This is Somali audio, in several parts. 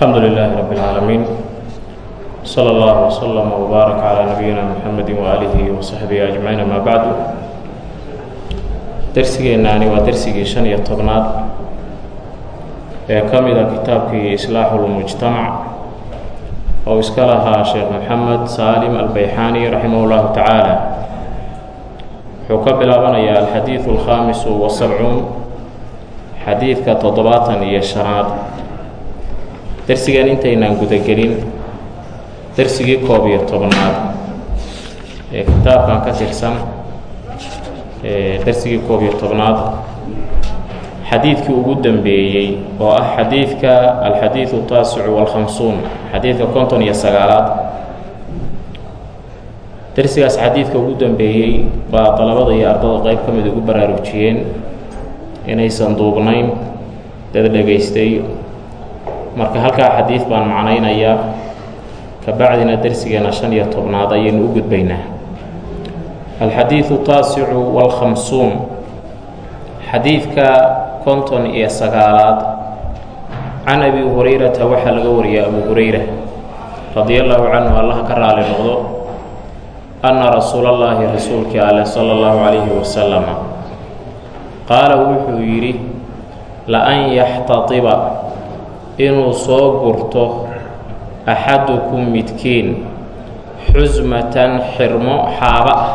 الحمد لله رب العالمين صلى الله وسلم وبارك على نبينا محمد وآله وصحبه أجمعين ما بعد dersigeennaani waa dersigii shan iyo tobnaad ee ka mida kitaabkii islaaxulmujtamac oo iska lahaa sheekh moxamed saalim albayxaani raximah اllahu tacaala wuxuu ka bilaabanayaa alxadiidu alkhaamisu wasabcuun xadiidka toddobaatan iyo shanaad dersigeen intaynaan gudagelin. Dersigii koob iyo tobnaad ee kitaabkan ka tirsan dersigii koob iyo tobnaad xadiidkii ugu dambeeyey oo ah xadiidka alxadiidu taasicu walkhamsuun xadiidka konton iyo sagaalaad. Dersigaas xadiidka ugu dambeeyey baa dalabada iyo ardada qeyb ka mid ugu baraarujiyeen inaysan duubnayn dad dhegaystay marka halkaa xadiid baan macnaynayaa kabacdina dersigeena shan iyo tobnaad ayaynu u gudbaynaa. Alxadiidu taasicu walkhamsuun xadiidka konton iyo sagaalaad can abi hurayrata waxaa laga wariyay abu hurayra radi allahu canhu allaha ka raali noqdo anna rasuula allaahi rasuulkii ale sala allahu calayhi wasalama qaala wuxuu yidhi la-an yaxtatiba inuu soo gurto axadukum midkiin xusmatan xirmo xaaba ah.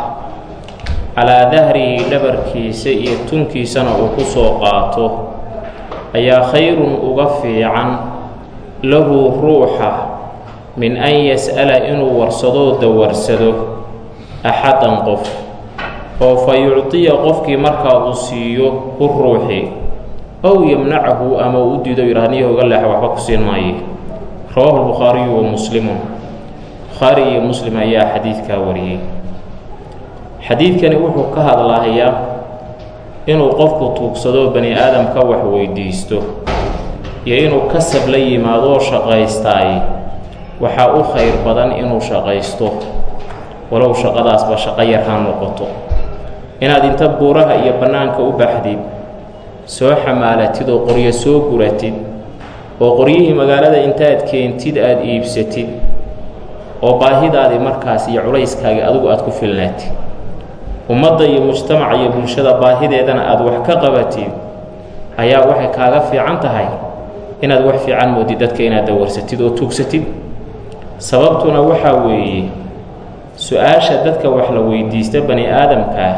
Calaa dahrihi dhabarkiisa iyo tunkiisana uu ku soo qaato. Ayaa khayrun uga fiican lahu ruuxa min an yas'ala inuu warsadoo dawarsado axadan qof. Oo fa yucdiya qofkii markaa uu siiyo hu ruuxi ow yamnacahu ama uu u diido yidhah niyo oga leexa waxba ku siin maaye rawaahu lbukhaariyu wa muslimun bukhaari iyo muslim ayaa xadiidkaa wariyey xadiidkani wuxuu ka hadlahayaa inuu qofku tuugsado bani aadamka wax weydiisto iyo inuu kasab la yimaadoo shaqaystaay waxaa u khayr badan inuu shaqaysto walow shaqadaasba shaqo yar ha noqoto inaad inta buuraha iyo bannaanka u baxdid soo xamaalatid oo qoryo soo guratid oo qoryihii magaalada intaad keentid aada iibsatid oo baahidaadii markaas iyo culayskaagii adigu aada ku filnaatid. Ummadda iyo mujtamaca iyo bulshada baahideedana aada wax ka qabatid ayaa waxay kaaga fiican tahay inaad wax fiican moodid dadka inaad dawarsatid oo tuugsatid. Sababtuna waxaa weeye su'aasha dadka wax la weydiista bani aadamkaa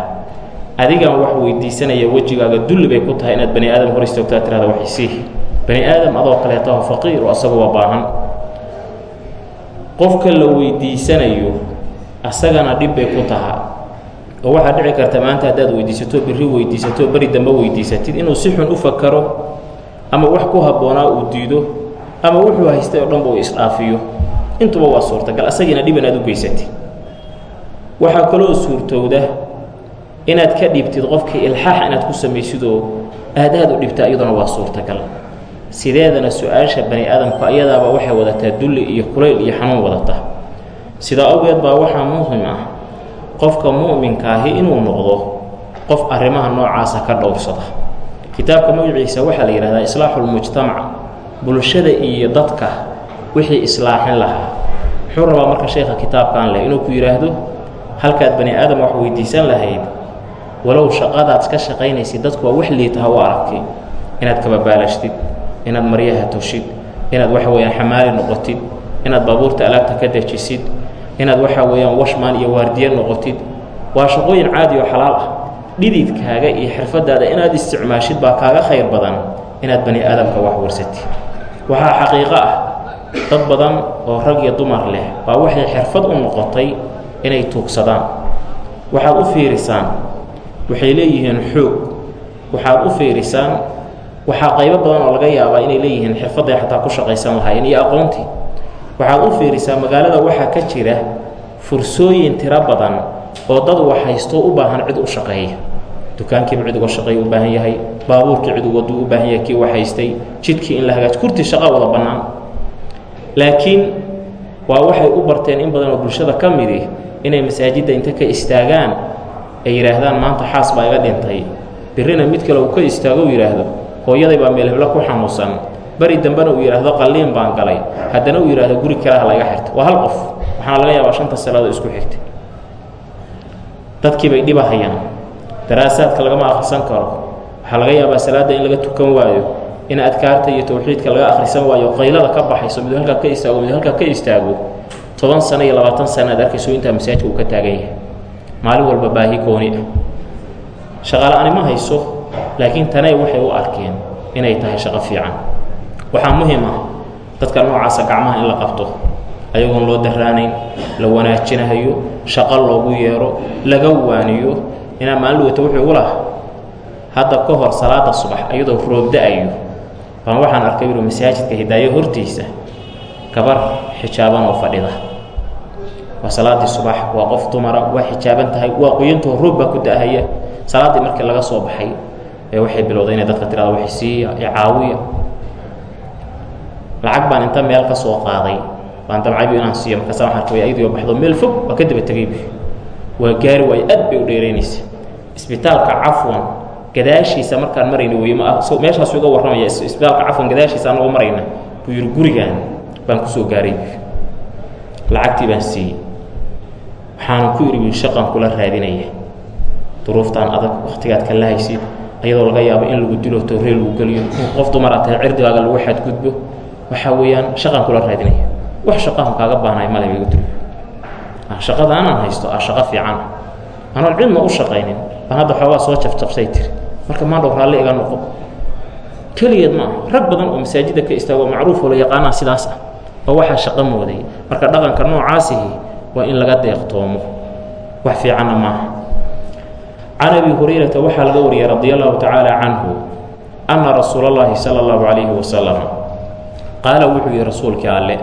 adigan wax weydiisanaya wejigaaga dulli bay ku tahay inaad bani aadam hor istoogtaa tirahda waxisii bani aadam adoo kaleetaho faqiir oo waa baahan. Qofka la weydiisanayo asagana dhib bay ku taha. Oo waxaa dhici karta maanta haddaad weydiisato birri weydiisato beri dambe weydiisatid inuu si xun u fakaro ama wax ku habboonaa uu diido ama wuxuu haystay oo dhanba uu isdhaafiyo. Intuba waa suurtagal asagiina dhib inaad u geysatid. Waxaa kaloo suurtowda inaad ka dhibtid qofkii ilxaax inaad ku samaysid oo aadaad u dhibta iyaduna waa suurtagal. Sideedana su'aasha bani aadamku ayadaaba waxay wadataa dulli iyo kulayl iyo xanuun wadata. Sidaa awgeed baa waxaa muhiim ah qofka mu'minkaahi inuu noqdo qof arrimaha noocaasa ka dhowrsada. Kitaabka magaciisa waxaa la yidhahdaa islaaxulmujtamac bulshada iyo dadka wixii islaaxin lahaa. Muxuu rabaa marka sheekha kitaabkan leh inuu ku yidhaahdo halkaad bani aadam wax weydiisan lahayd walow shaqadaad ka shaqaynaysid dadku waa wax liitaha u aragtay inaad kababaalashtid inaad maryaha toshid inaad waxa weeyaan xamaali noqotid inaad baabuurta alaabta ka dejisid inaad waxa weeyaan washmaan iyo waardiye noqotid. Waa shaqooyin caadi oo xalaal ah. Dhididkaaga iyo xirfadaada inaad isticmaashid baa kaaga khayr badan inaad bani aadamka wax warsatid. Waxaa xaqiiqo ah dad badan oo rag iyo dumar leh baa waxay xirfad u noqotay inay tuugsadaan. Waxaad u fiirisaan waxay leeyihiin xoog. Waxaad u fiirisaan waxaa qaybo badan oo laga yaabaa inay leeyihiin xirfadday xataa ku shaqaysan lahaayeen iyo aqoontii. Waxaad u fiirisaa magaalada waxaa ka jira fursooyin tiro badan oo dad wax haysto u baahan cid u shaqeeya. Dukaankiiba cid uga shaqeeya u baahan yahay baabuurkii cid waduu u baahan yahay kii wax haystay jidkii in la hagaaji kurti shaqa wada bannaan. Laakiin waa waxay u barteen in badan oo bulshada ka midi inay masaajidda inta ka istaagaan ay yidhaahdaan maanta xaas baa iga dhintay. Birrina mid kale uu ka istaago u yidhaahdo hooyaday baa meel heblo ku xanuunsan beri dambena uu yidhaahdo qalliin baan galay. Haddana uu yidhahdo guri kalaha laga xirta waa hal qof. Waxaana laga yaabaa shanta salaadoo isku xigtay. Dadkii bay dhibahayaan daraasaadka lagama akhrisan karo. Waxaa laga yaabaa salaadda in laga tukan waayo in adkaarta iyo tawxiidka laga akhrisan waayo qaylada ka baxayso mid halkaa ka istaago mid halkaa ka istaago. Toban sano iyo labaatan sana ad arkayso intaa masaajidka uu ka taagan yahay maalin walba baahi gooni ah. Shaqala-ani ma hayso laakiin tanay waxay u arkeen inay tahay shaqo fiican. Waxaa muhiim ah dadka noocaasa gacmaha in la qabto ayagoon loo daraanayn la wanaajinahayo shaqo loogu yeero laga waaniyo inaa maalin wata wuxuu igu lahaa. Hadda ka hor salaada subax iyadoo roobda-ayo baan waxaan arkay yuru masaajidka hidaayo hortiisa gabar xijaaban oo fadhida waa salaaddii subax waa qof dumara waa xijaaban tahay waa qoyantoo roob baa ku da-haya salaaddii markii laga soo baxay waxay bilowday inay dadka tirahdo wax siiya icaawiya lacag baan inta meel ka soo qaaday. Baan dabcaybu inaan siiyo markaasa waxaan arkay ayadoo baxdo meel fog waa ka daba tegaybu waa gaari waayo aad bay u dheeraynaysa. Isbitaalka cafwan gadaashiisa markaan marayna wey ma meeshaasu iga warramaya isbitaalka cafwan gadaashiisa anagoo marayna buu yidhi gurigaan baan ku soo gaaray lacagtii baan siiyey waxaana ku idhi shaqan kula raadinaya. Duruuftaan adag wakhtigaad ka lahaysid ayadoo laga yaabo in lagu dilo tooree lagu geliyo. Qof dumara cirdigaaga lagu xadgudbo waxaa weeyaan shaqan kula raadinaya. Wax shaqahan kaaga baahnaay male igu tiri shaqada anaan haysto ah shaqo fiican. Anoon cidna u shaqaynin baan hadda xoogaa soo jafjabsay tiri. Marka maandhow raalli iga noqo. Keligeed ma aha. Rag badan oo masaajidda ka istaago macruuf oo la yaqaanaa sidaas ah. Oo waxaa shaqo mooday. Marka dhaqanka noocaasihi waa in laga deeqtoomo. Wax fiicanna maaha. Can abi hurayrata waxaa laga wariyay radi allahu tacaala canhu anna rasuula اllahi sala اllahu calayhi wasalam qaala wuxuu yihi rasuulkii alle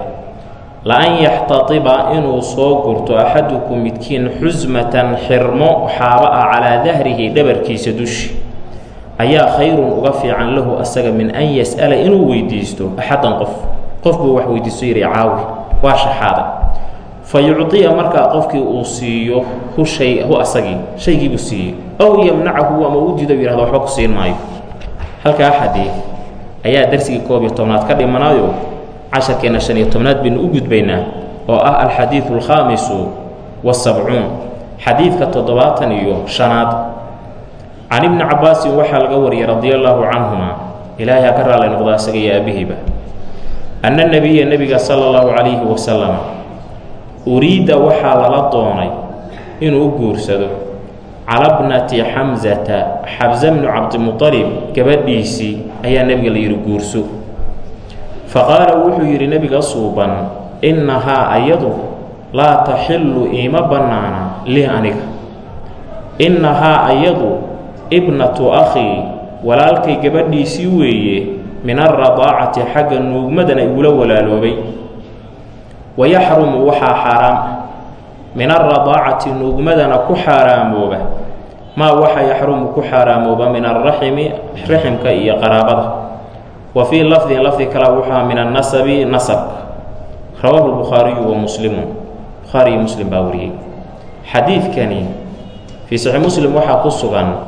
la-an yaxtatiba inuu soo gurto axadukum midkiin xusmatan xirmo xaaba ah calaa dahrihi dhabarkiisa dushi. Ayaa khayrun uga fiican lahu asaga min an yas'ala inuu weydiisto axaddan qof. Qof buu wax weydiisto yidhi caawi waa shaxaada fa yucdiya markaa qofkii uu siiyo hu shay hu asagii shaygiibuu siiyey. Ow yamnacahu ama u diido yihahdo waxba ku siin maayo. Halkaa xadiid ayaa darsigii koob iyo tobnaad ka dhimanaayo casharkeenna shan iyo tobnaad baynu u gudbaynaa oo ah alxadiidu alkhaamisu wasabcuun xadiidka toddobaatan iyo shanaad. Can ibni cabbaasin waxaa laga wariyay radia allaahu canhuma ilaahay ha ka raallay noqdo asaga iyo aabihiiba. Anna nebiya nebiga sala allahu calayhi wasalam uriidda waxaa lala doonay inuu u guursado cala bnati xamsata xabsa bnu cabdimuطalib gabadhiisii ayaa nebiga la yidhi guurso. Faqaala wuxuu yidhi nebiga suuban innahaa ayadu laa taxillu iima bannaana lii aniga. Innahaa ayadu ibnatu akhii walaalkay gabadhiisii weeye min alradaacati xagga nuugmadana igula walaaloobay wayaxrumu waxaa xaaraam ah min alradaacati nuugmadana ku xaaraamooba maa waxa yaxrumu ku xaaraamooba min alraximi raximka iyo qaraabada wa fii lafdin lafdi kale wuxua min annasabi nasabka rawaahu lbukhaariyu wa muslimun bukhaari iyo muslim baa wariyey xadiidkani fii saxiix muslim waxaa ku sugan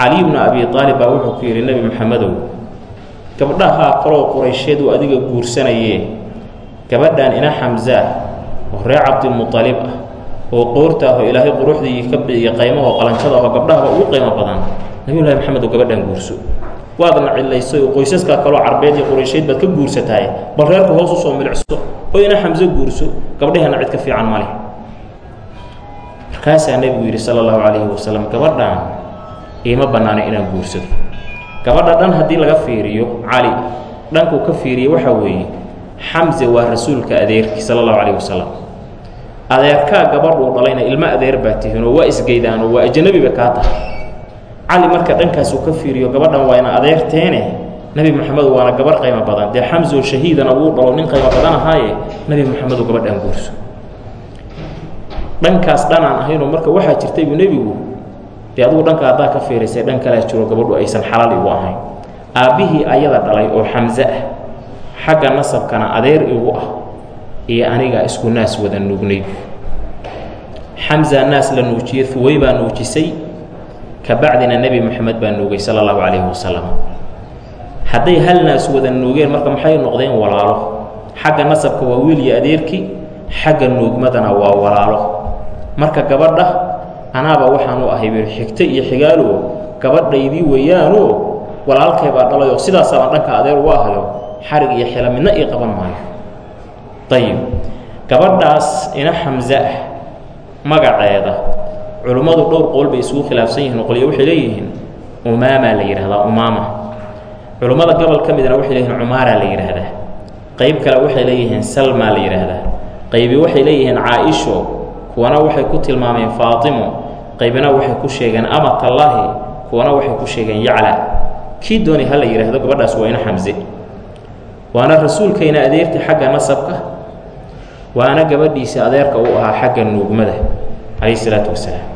cali bnu abi aalib baa wuxuu ku yidhi nebi maxamedow gabdhahaa kaloo quraysheed uu adiga guursanayee gabadhan ina xamse ah oo reer cabdimuطalib ah oo qoorta ahoo ilaahay quruxdii ka biiya qaymahoo qalanjada ahoo gabdhahaba ugu qiimo badan. Nabiyullahi maxamed oo gabadhan guurso. Waadna cidlaysay oo qoysaskaa kaloo carbeed iyo quraysheed baad ka guursatahay bal reerka hoos u soo milicso. Oo ina xamse guurso gabdhaheenna cid ka fiican ma leh. Markaasaa nebigu yidhi sala allahu calayhi wasalam gabadhan iima bannaana inaan guursado. Gabadha dhan haddii laga fiiriyo cali dhankuu ka fiiriya waxaa weeye xamse waa rasuulka adeerkii sala allahu calayh wasalam adeerkaa gabadhuu dhalayna ilmo adeer baa tihiinoo waa isgeydaanoo waa ajanabiba kaa tahay. Cali marka dhankaasuu ka fiiriyo gabadhan waa ina adeerteene nebi moxamedu waana gabarh qaymo badan. Dee xamsoo shahiidana wuu dhalo nin qaymo badan ahaaye nebi moxamedu gabadhan guurso. Dhankaas dhanaan ahaynoo marka waxaa jirtay buu nebigu dee adugu dhanka haddaa ka fiirisay dhan kalea jiro gabadhu aysan xalaal igu ahayn. Aabbihii ayada dhalay oo xamse ah xagga nasabkana adeer igu ah iyo aniga isku naas wada nuugnay. Xamsa naas la nuujiyey huwey baa nuujisay ka bacdina nebi moxamed baa nuugay sala allahu calayhi wasalam hadday hal naas wada nuugeen marka maxay noqdeen walaalo? Xagga nasabka waa wiil iyo adeerkii xagga nuugmadana waa walaalo. Marka gabadha anaaba waxaan u ahay xigto iyo xigaalo gabadhaydii weeyaanoo walaalkay baa dhalayoo sidaasaabaan dhanka adeer ugu ahayo xarig iyo xela midna ii qaban maayo. Ayib gabadhaas ina xamse ah magaceeda culummadu dhowr qool bay isugu khilaafsan yihiin qolyo waxay leeyihiin umaamaa la yidhahdaa umaama. Culummada gobol ka midna waxay leeyihiin cumaaraa la yidhaahdaa qayb kale waxay leeyihiin salmaa la yidhaahdaa qaybi waxay leeyihiin caa-isho kuwana waxay ku tilmaameen faatimo qaybina waxay ku sheegeen amatallaahi kuwana waxay ku sheegeen yacla. Kii dooni ha la yidhaahdo gabadhaas waa ina xamse waana rasuulkayna adeertii xagga nasabka waana gabadhiisa adeerka u ahaa xagga nuugmada calayhi salaatu wasalaam.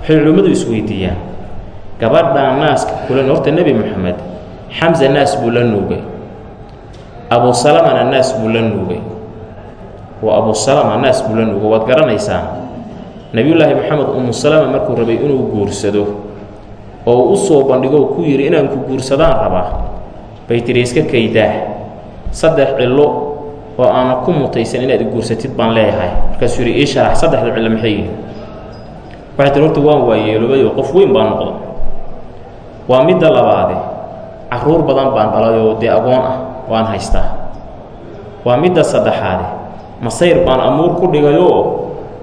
Waxay culimmadu isweydiiyaan gabadhaa naaska kulan horta nebi moxamed xamse naas buu la nuugay abu salamana naas buu la nuugay waa abu salama naas buu la nuugay waad garanaysaan nebiyullaahi moxamed umu salama markuu rabay inuu guursado oo uu u soo bandhigo ku yidhi inaan ku guursadaan rabaa. Bay tidhi iska kaydaa saddex cillo oo aana ku mutaysan inaad guursatid baan leeyahay. Markaasuu yidhi ii sharax saddexda cillo maxay yihiin? Waxay tii horta waan waayeeloobayoo qof weyn baa noqda waa midda labaade carruur badan baan dhalayoo dee agoon ah waan haystaa. Waa midda saddexaade masayr baan amuur ku dhigayoo?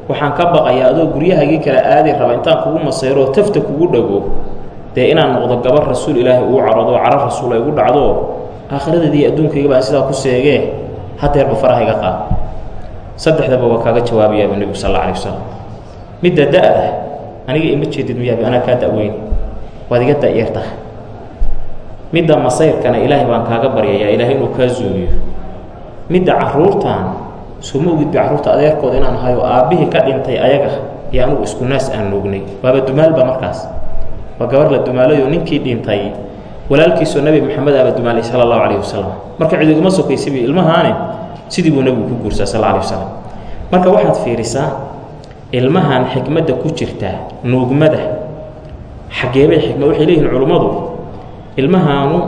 Waxaan ka baqayaa adoo guryahaygii kala aadi raba intaan kugu masayroo tafta kugu dhago dee inaan noqdo gabar rasuul ilaahay uu carodo caro rasuul ay ugu dhacdo aakhiradeedii adduunkayga baan sidaa ku seegee hadeerba faraha iga qaad. Saddexdaba waa kaaga jawaabayaaba nebigu sal alla alay wasalam midda da-da aniga ima jeedid miyaabi anaa kaa da-weyn waad iga da-yartaha midda masayrkana ilaahay baan kaaga baryayaa ilaahay inuu kaa zuuliyo midda carruurtan suma ogidba carruurta adeerkooda inaan ahayo aabbihii ka dhintay ayaga iyo anugu isku naas aan nuugnay. Waaba dumaalba markaas. Waa gabar la dumaalayoo ninkii dhintay walaalkiisoo nebi moxamed aaba dumaalay sala allahu calayh wasalam marka cid iguma sokaysabi ilmahaane sidii buu nebigu ku guursaa sal alay wasalam marka waxaad fiirisaa ilmahan xikmadda ku jirta nuugmada xageebay xikmad waxay leeyihiin culummadu ilmahaanu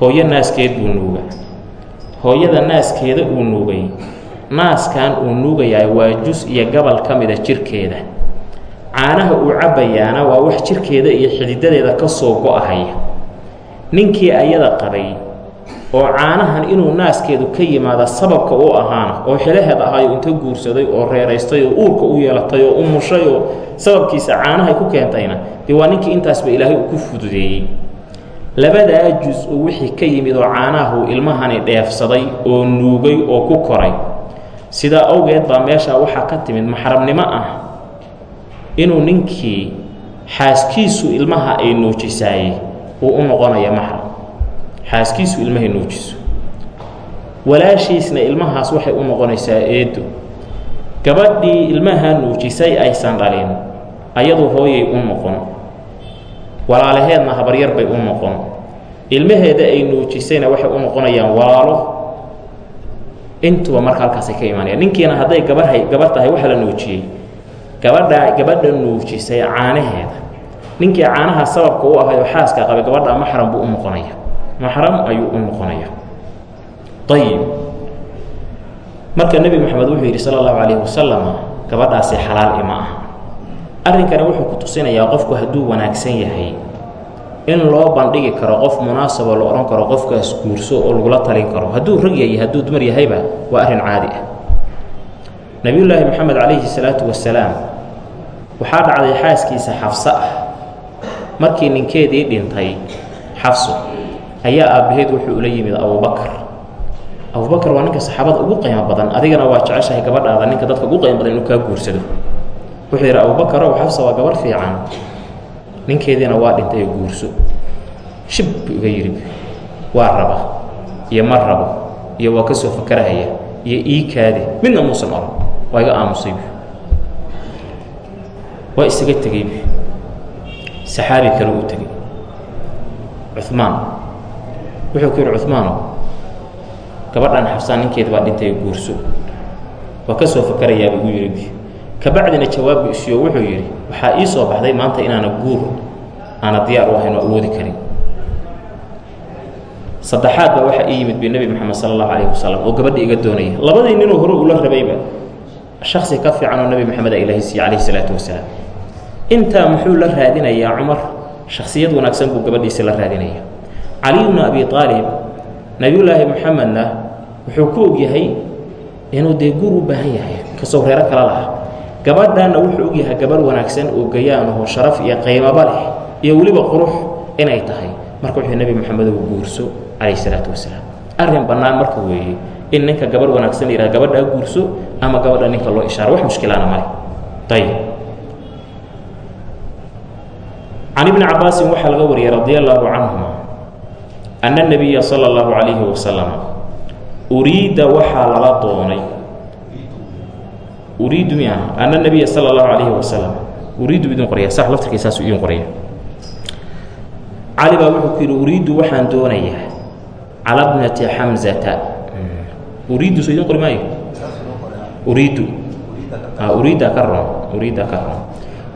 hooyo naaskeed buu nuuga. Hooyada naaskeeda uu nuugay. Naaskan uu nuugayaa waa jus iyo gabal ka mida jirkeeda. Caanaha uu cabbayaana waa wax jirkeeda iyo xididadeeda ka soo go-ahaya ninkii ayada qabay oo caanahan inuu naaskeedu ka yimaada sababka u ahaana oo xelaheed ahaayo inta guursaday oo reeraystay oo uurka u yeelatay oo u mushay oo sababkiisa caanahay ku keentayna dee waa ninkii intaasba ilaahay uu ku fududeeyey. Labadaa jus oo wixii ka yimid oo caanahu ilmahani dheefsaday oo nuugay oo ku koray. Sidaa awgeed baa meeshaa waxaa ka timid maxramnimo ah inuu ninkii xaaskiisu ilmaha ay nuujisaayey uu u noqonaya maxram xaaskiisu ilmahay nuujiso. Walaashiisna ilmahaas waxay u noqonaysaa eedo gabadhii ilmaha nuujisay aysan dhalin ayadu hooyay u noqon. Walaalaheedna habaryar bay u noqon. Ilmaheeda ay nuujisayna waxay u noqonayaan walaalo. Intuba marka halkaasay ka imaanayaan. Ninkiina hadday gabarhay gabar tahay waxa la nuujiyey. Gabadha gabadha nuujisay caanaheeda ninkii caanaha sababka u ahayo xaaska qabay gabadha maxram buu u noqonaya. Maxram ayuu u noqonaya. Ayib marka nebi moxamed wuxuu yidhi sala allahu calayhi wasalam gabadhaasi xalaal ima ah arrinkani wuxuu ku tusinayaa qofku hadduu wanaagsan yahay in loo bandhigi karo qof munaasaboo la odhan karo qofkaas guurso oo lagula talin karo. Hadduu rag yahay hadduu dumar yahayba waa arrin caadi ah. Nebiyullaahi moxamed calayhi salaatu wasalaam waxaa dhacday xaaskiisa xafso ah markii ninkeedii dhintay xafso ayaa aabbaheed wuxuu ula yimid abubakar. Abubakar waa ninka saxaabada ugu qiimo badan adigana waa jeceshahay gabadhaada ninka dadka ugu qiimo badan inuu kaa guursado. Wuxuu yidhi abubakarow xafsa waa gabar fiican. Ninkeediina waa dhintay guurso. Shib buu iga yidhi waa raba iyo ma rabo iyo waa ka soo fakarahaya iyo ii kaadi midna muusan oran. Waa iga aamusay waa isaga tegey bu saxaabi kale uu tegey cumaan wuxuu ku yidhi cumaano gabadhan xabsaan ninkeeda baa dhintay guurso. Waa ka soo fakarayaa igu yidhi kabacdina jawaabbu isiyo wuxuu yidhi waxaa ii soo baxday maanta inaana guur aana diyaar u ahayn oo awoodi karin. Saddexaad baa waxaa ii yimid bi nebi moxamed sala allahu calayhi wasalam oo gabadha iga doonaya labadii ninuu hore ula rabayba shaksi ka fiican oo nebi moxamed a ilaahi siiye calayhi salaatu wasalaam intaa muxuu la raadinayaa cumar? Shaksiyad wanaagsan buu gabadhiisa la raadinaya cali abi aalib nebiyullaahi moxamedna wuxuu ku ogyahay inuu dee guur u baahan yahay ka soo reero kala laha. Gabadhanna wuxuu ogyahay gabadh wanaagsan oo gayaan oo sharaf iyo qaymaba leh iyo weliba qurux inay tahay. Marka wuxuu nebi moxamed uu guurso calayhi salaatu wasalaam. Arrin bannaan marka weeye in ninka gabadh wanaagsan la yihahdo gabadhaa guurso ama gabadha ninka loo ishaaro wax mushkilaana male ayib can ibni cabaasin waxaa laga wariyey radia allaahu canhuma anna nebiya sala allahu calayhi wasalam uriidda waxaa lala doonay uriidu miya anna nebiya sala allahu calayhi wasalam uriidu idin qoraya sax laftirkiisaasu idin qoraya cali baa wuxuu ku yidhi uriiddu waxaan doonayaa cala bnati uriiddu soo idin qori maayo uriiddu uriidda ka ron uriidda ka ron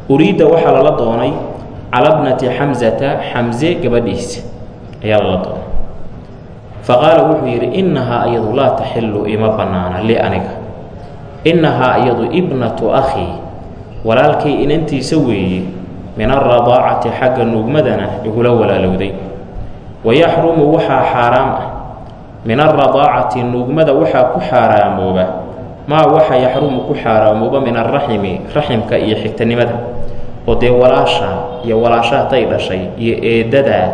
uriidda waxaa lala doonay cala bnati xamzata xamze gabadhiisa ayaa lala doonay faqaala wuxuu yidhi innahaa iyadu laa taxilu ima bannaana li aniga innahaa iyadu ibnatu akhii walaalkay inantiisa weeye min alradaacati xagga nuugmadana igula walaalowday wayaxrumu waxaa xaaraam ah min alradaacati nuugmada waxaa ku xaaraamooba maa waxa yaxrumu ku xaaraamooba min alraximi raximka iyo xigtanimada oo dee walaasha iyo walaashahatay dhashay iyo eedadaa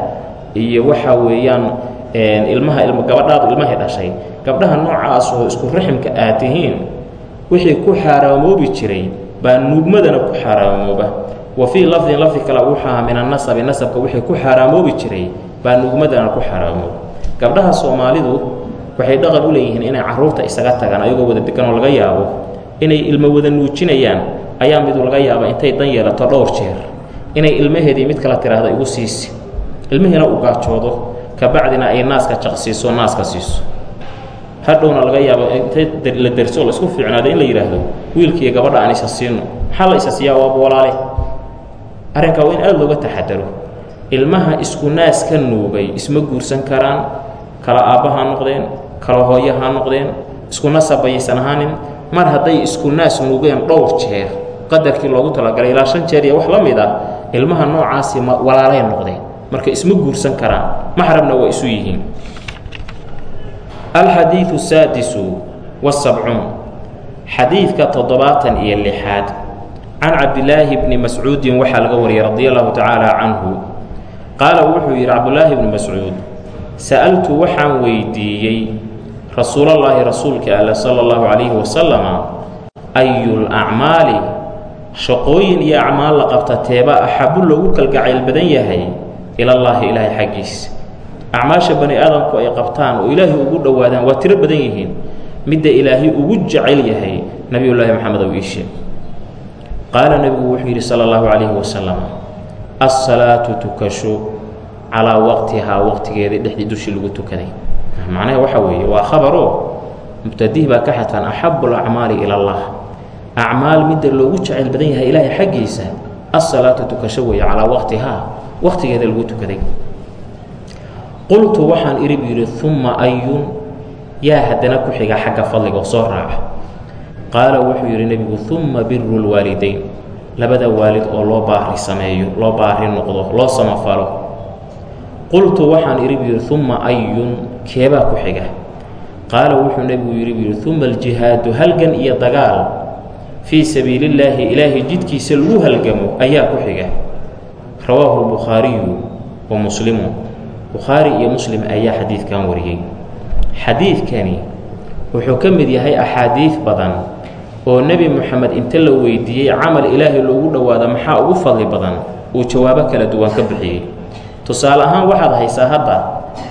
iyo waxa weeyaan ilmaha ilm gabadhaadu ilmahay dhashay. Gabdhaha noocaas oo isku raximka aad tihiin wixii ku xaaraamoobi jiray baa nuugmadana ku xaaraamooba. Wa fii lafdin lafdi kale wuxuu ahaa min annasabi nasabka wixii ku xaaraamoobi jiray baa nuugmadana ku xaaraamooba gabdhaha soomaalidu waxay dhaqan u leeyihiin inay carruurta isaga tagaan ayagoo wada degan oo laga yaabo inay ilmo wada nuujinayaan ayaa midu laga yaaba intay dan yeelato dhowr jeer. Inay ilmaheedii mid kala tiraahdo igu siisi. Ilmihiina u gaajoodo kabacdina ay naaska jaqsiiso naaska siiso. Hadhowna laga yaabo intay la derso la isku fiicnaado in la yidhaahdo wiilkiiyo gabadha aan isa siino. Maxaa la isa siiyaa? Waaba walaale arrinkaa waa in aada looga taxadaro. Ilmaha isku naas ka nuugay isma guursan karaan kala aabba ha noqdeen kala hooyo noqdeen isku nasab ahaanin mar hadday isku naas nuugeen dhowr jeer qadarkii loogu talagalay ilaa shan jeer iyo wax la mid ah ilmaha noocaasi ma walaalay noqdeen. Marka isma guursan karaan maxramna waa isu yihiin. Alxadiidu saadisu wasabcuun xadiidka toddobaatan iyo lixaad. Can cabdilaahi bni mascuudin waxaa laga wariyey radia allahu tacaala canhu qaala wuxuu yidhi cabdulaahi bni mascuud sa'altu waxaan weydiiyey rasuulallaahi rasuulka alle sala allahu calayhi wasalama ayulacmaali shaqooyin iyo acmaal la qabta teeba axabu loogu kalgacayl badan yahay ilallaahi ilaahay xaggiisa acmaasha bani aadamku ay qabtaan oo ilaahay ugu dhowaadaan waa tiro badan yihiin. Midda ilaahay ugu jecel yahay nebiyullaahi maxamed ow iishe qaala nebigu wuxuu yidhi sala allahu calayhi wasalam assalaatu tukasho calaa waqtihaa waqtigeedii dhexdii dushii lagu tukaday macnaha waxaa weeye waa khabaroo mubtadihi baa ka xadfan axabu alacmaali ila allah. Acmaal midda loogu jecayl badan yahay ilaahay xaggiisa assalaatu tukasho weeye calaa waqtihaa waqtigeeda lagu tukaday. Qultu waxaan idhi buu yidhi umma ayun yaa haddana ku xiga xagga fadliga oo soo raaca qaala wuxuu yidhi nebigu umma biru lwaalidayn labada waalid oo loo baari sameeyo loo baari noqdo loo samafalo. Qultu waxaan idhi buu yidhi umma ayun keebaa ku xiga. Qaala wuxuu nebigu yidhi buu yidhi uma aljihaadu halgan iyo dagaal fii sabiilillaahi ilaahay jidkiisa lagu halgamo ayaa ku xiga. Rawaahu lbukhaariyu wa muslimu. Bukhaari iyo muslim ayaa xadiidkan wariyey. Xadiidkani wuxuu ka mid yahay axaadiid badan oo nebi moxamed inta la weydiiyey camal ilaahay loogu dhowaado maxaa ugu fadli badan uu jawaabo kala duwan ka bixiyey. Tusaale ahaan waxaad haysaa hadda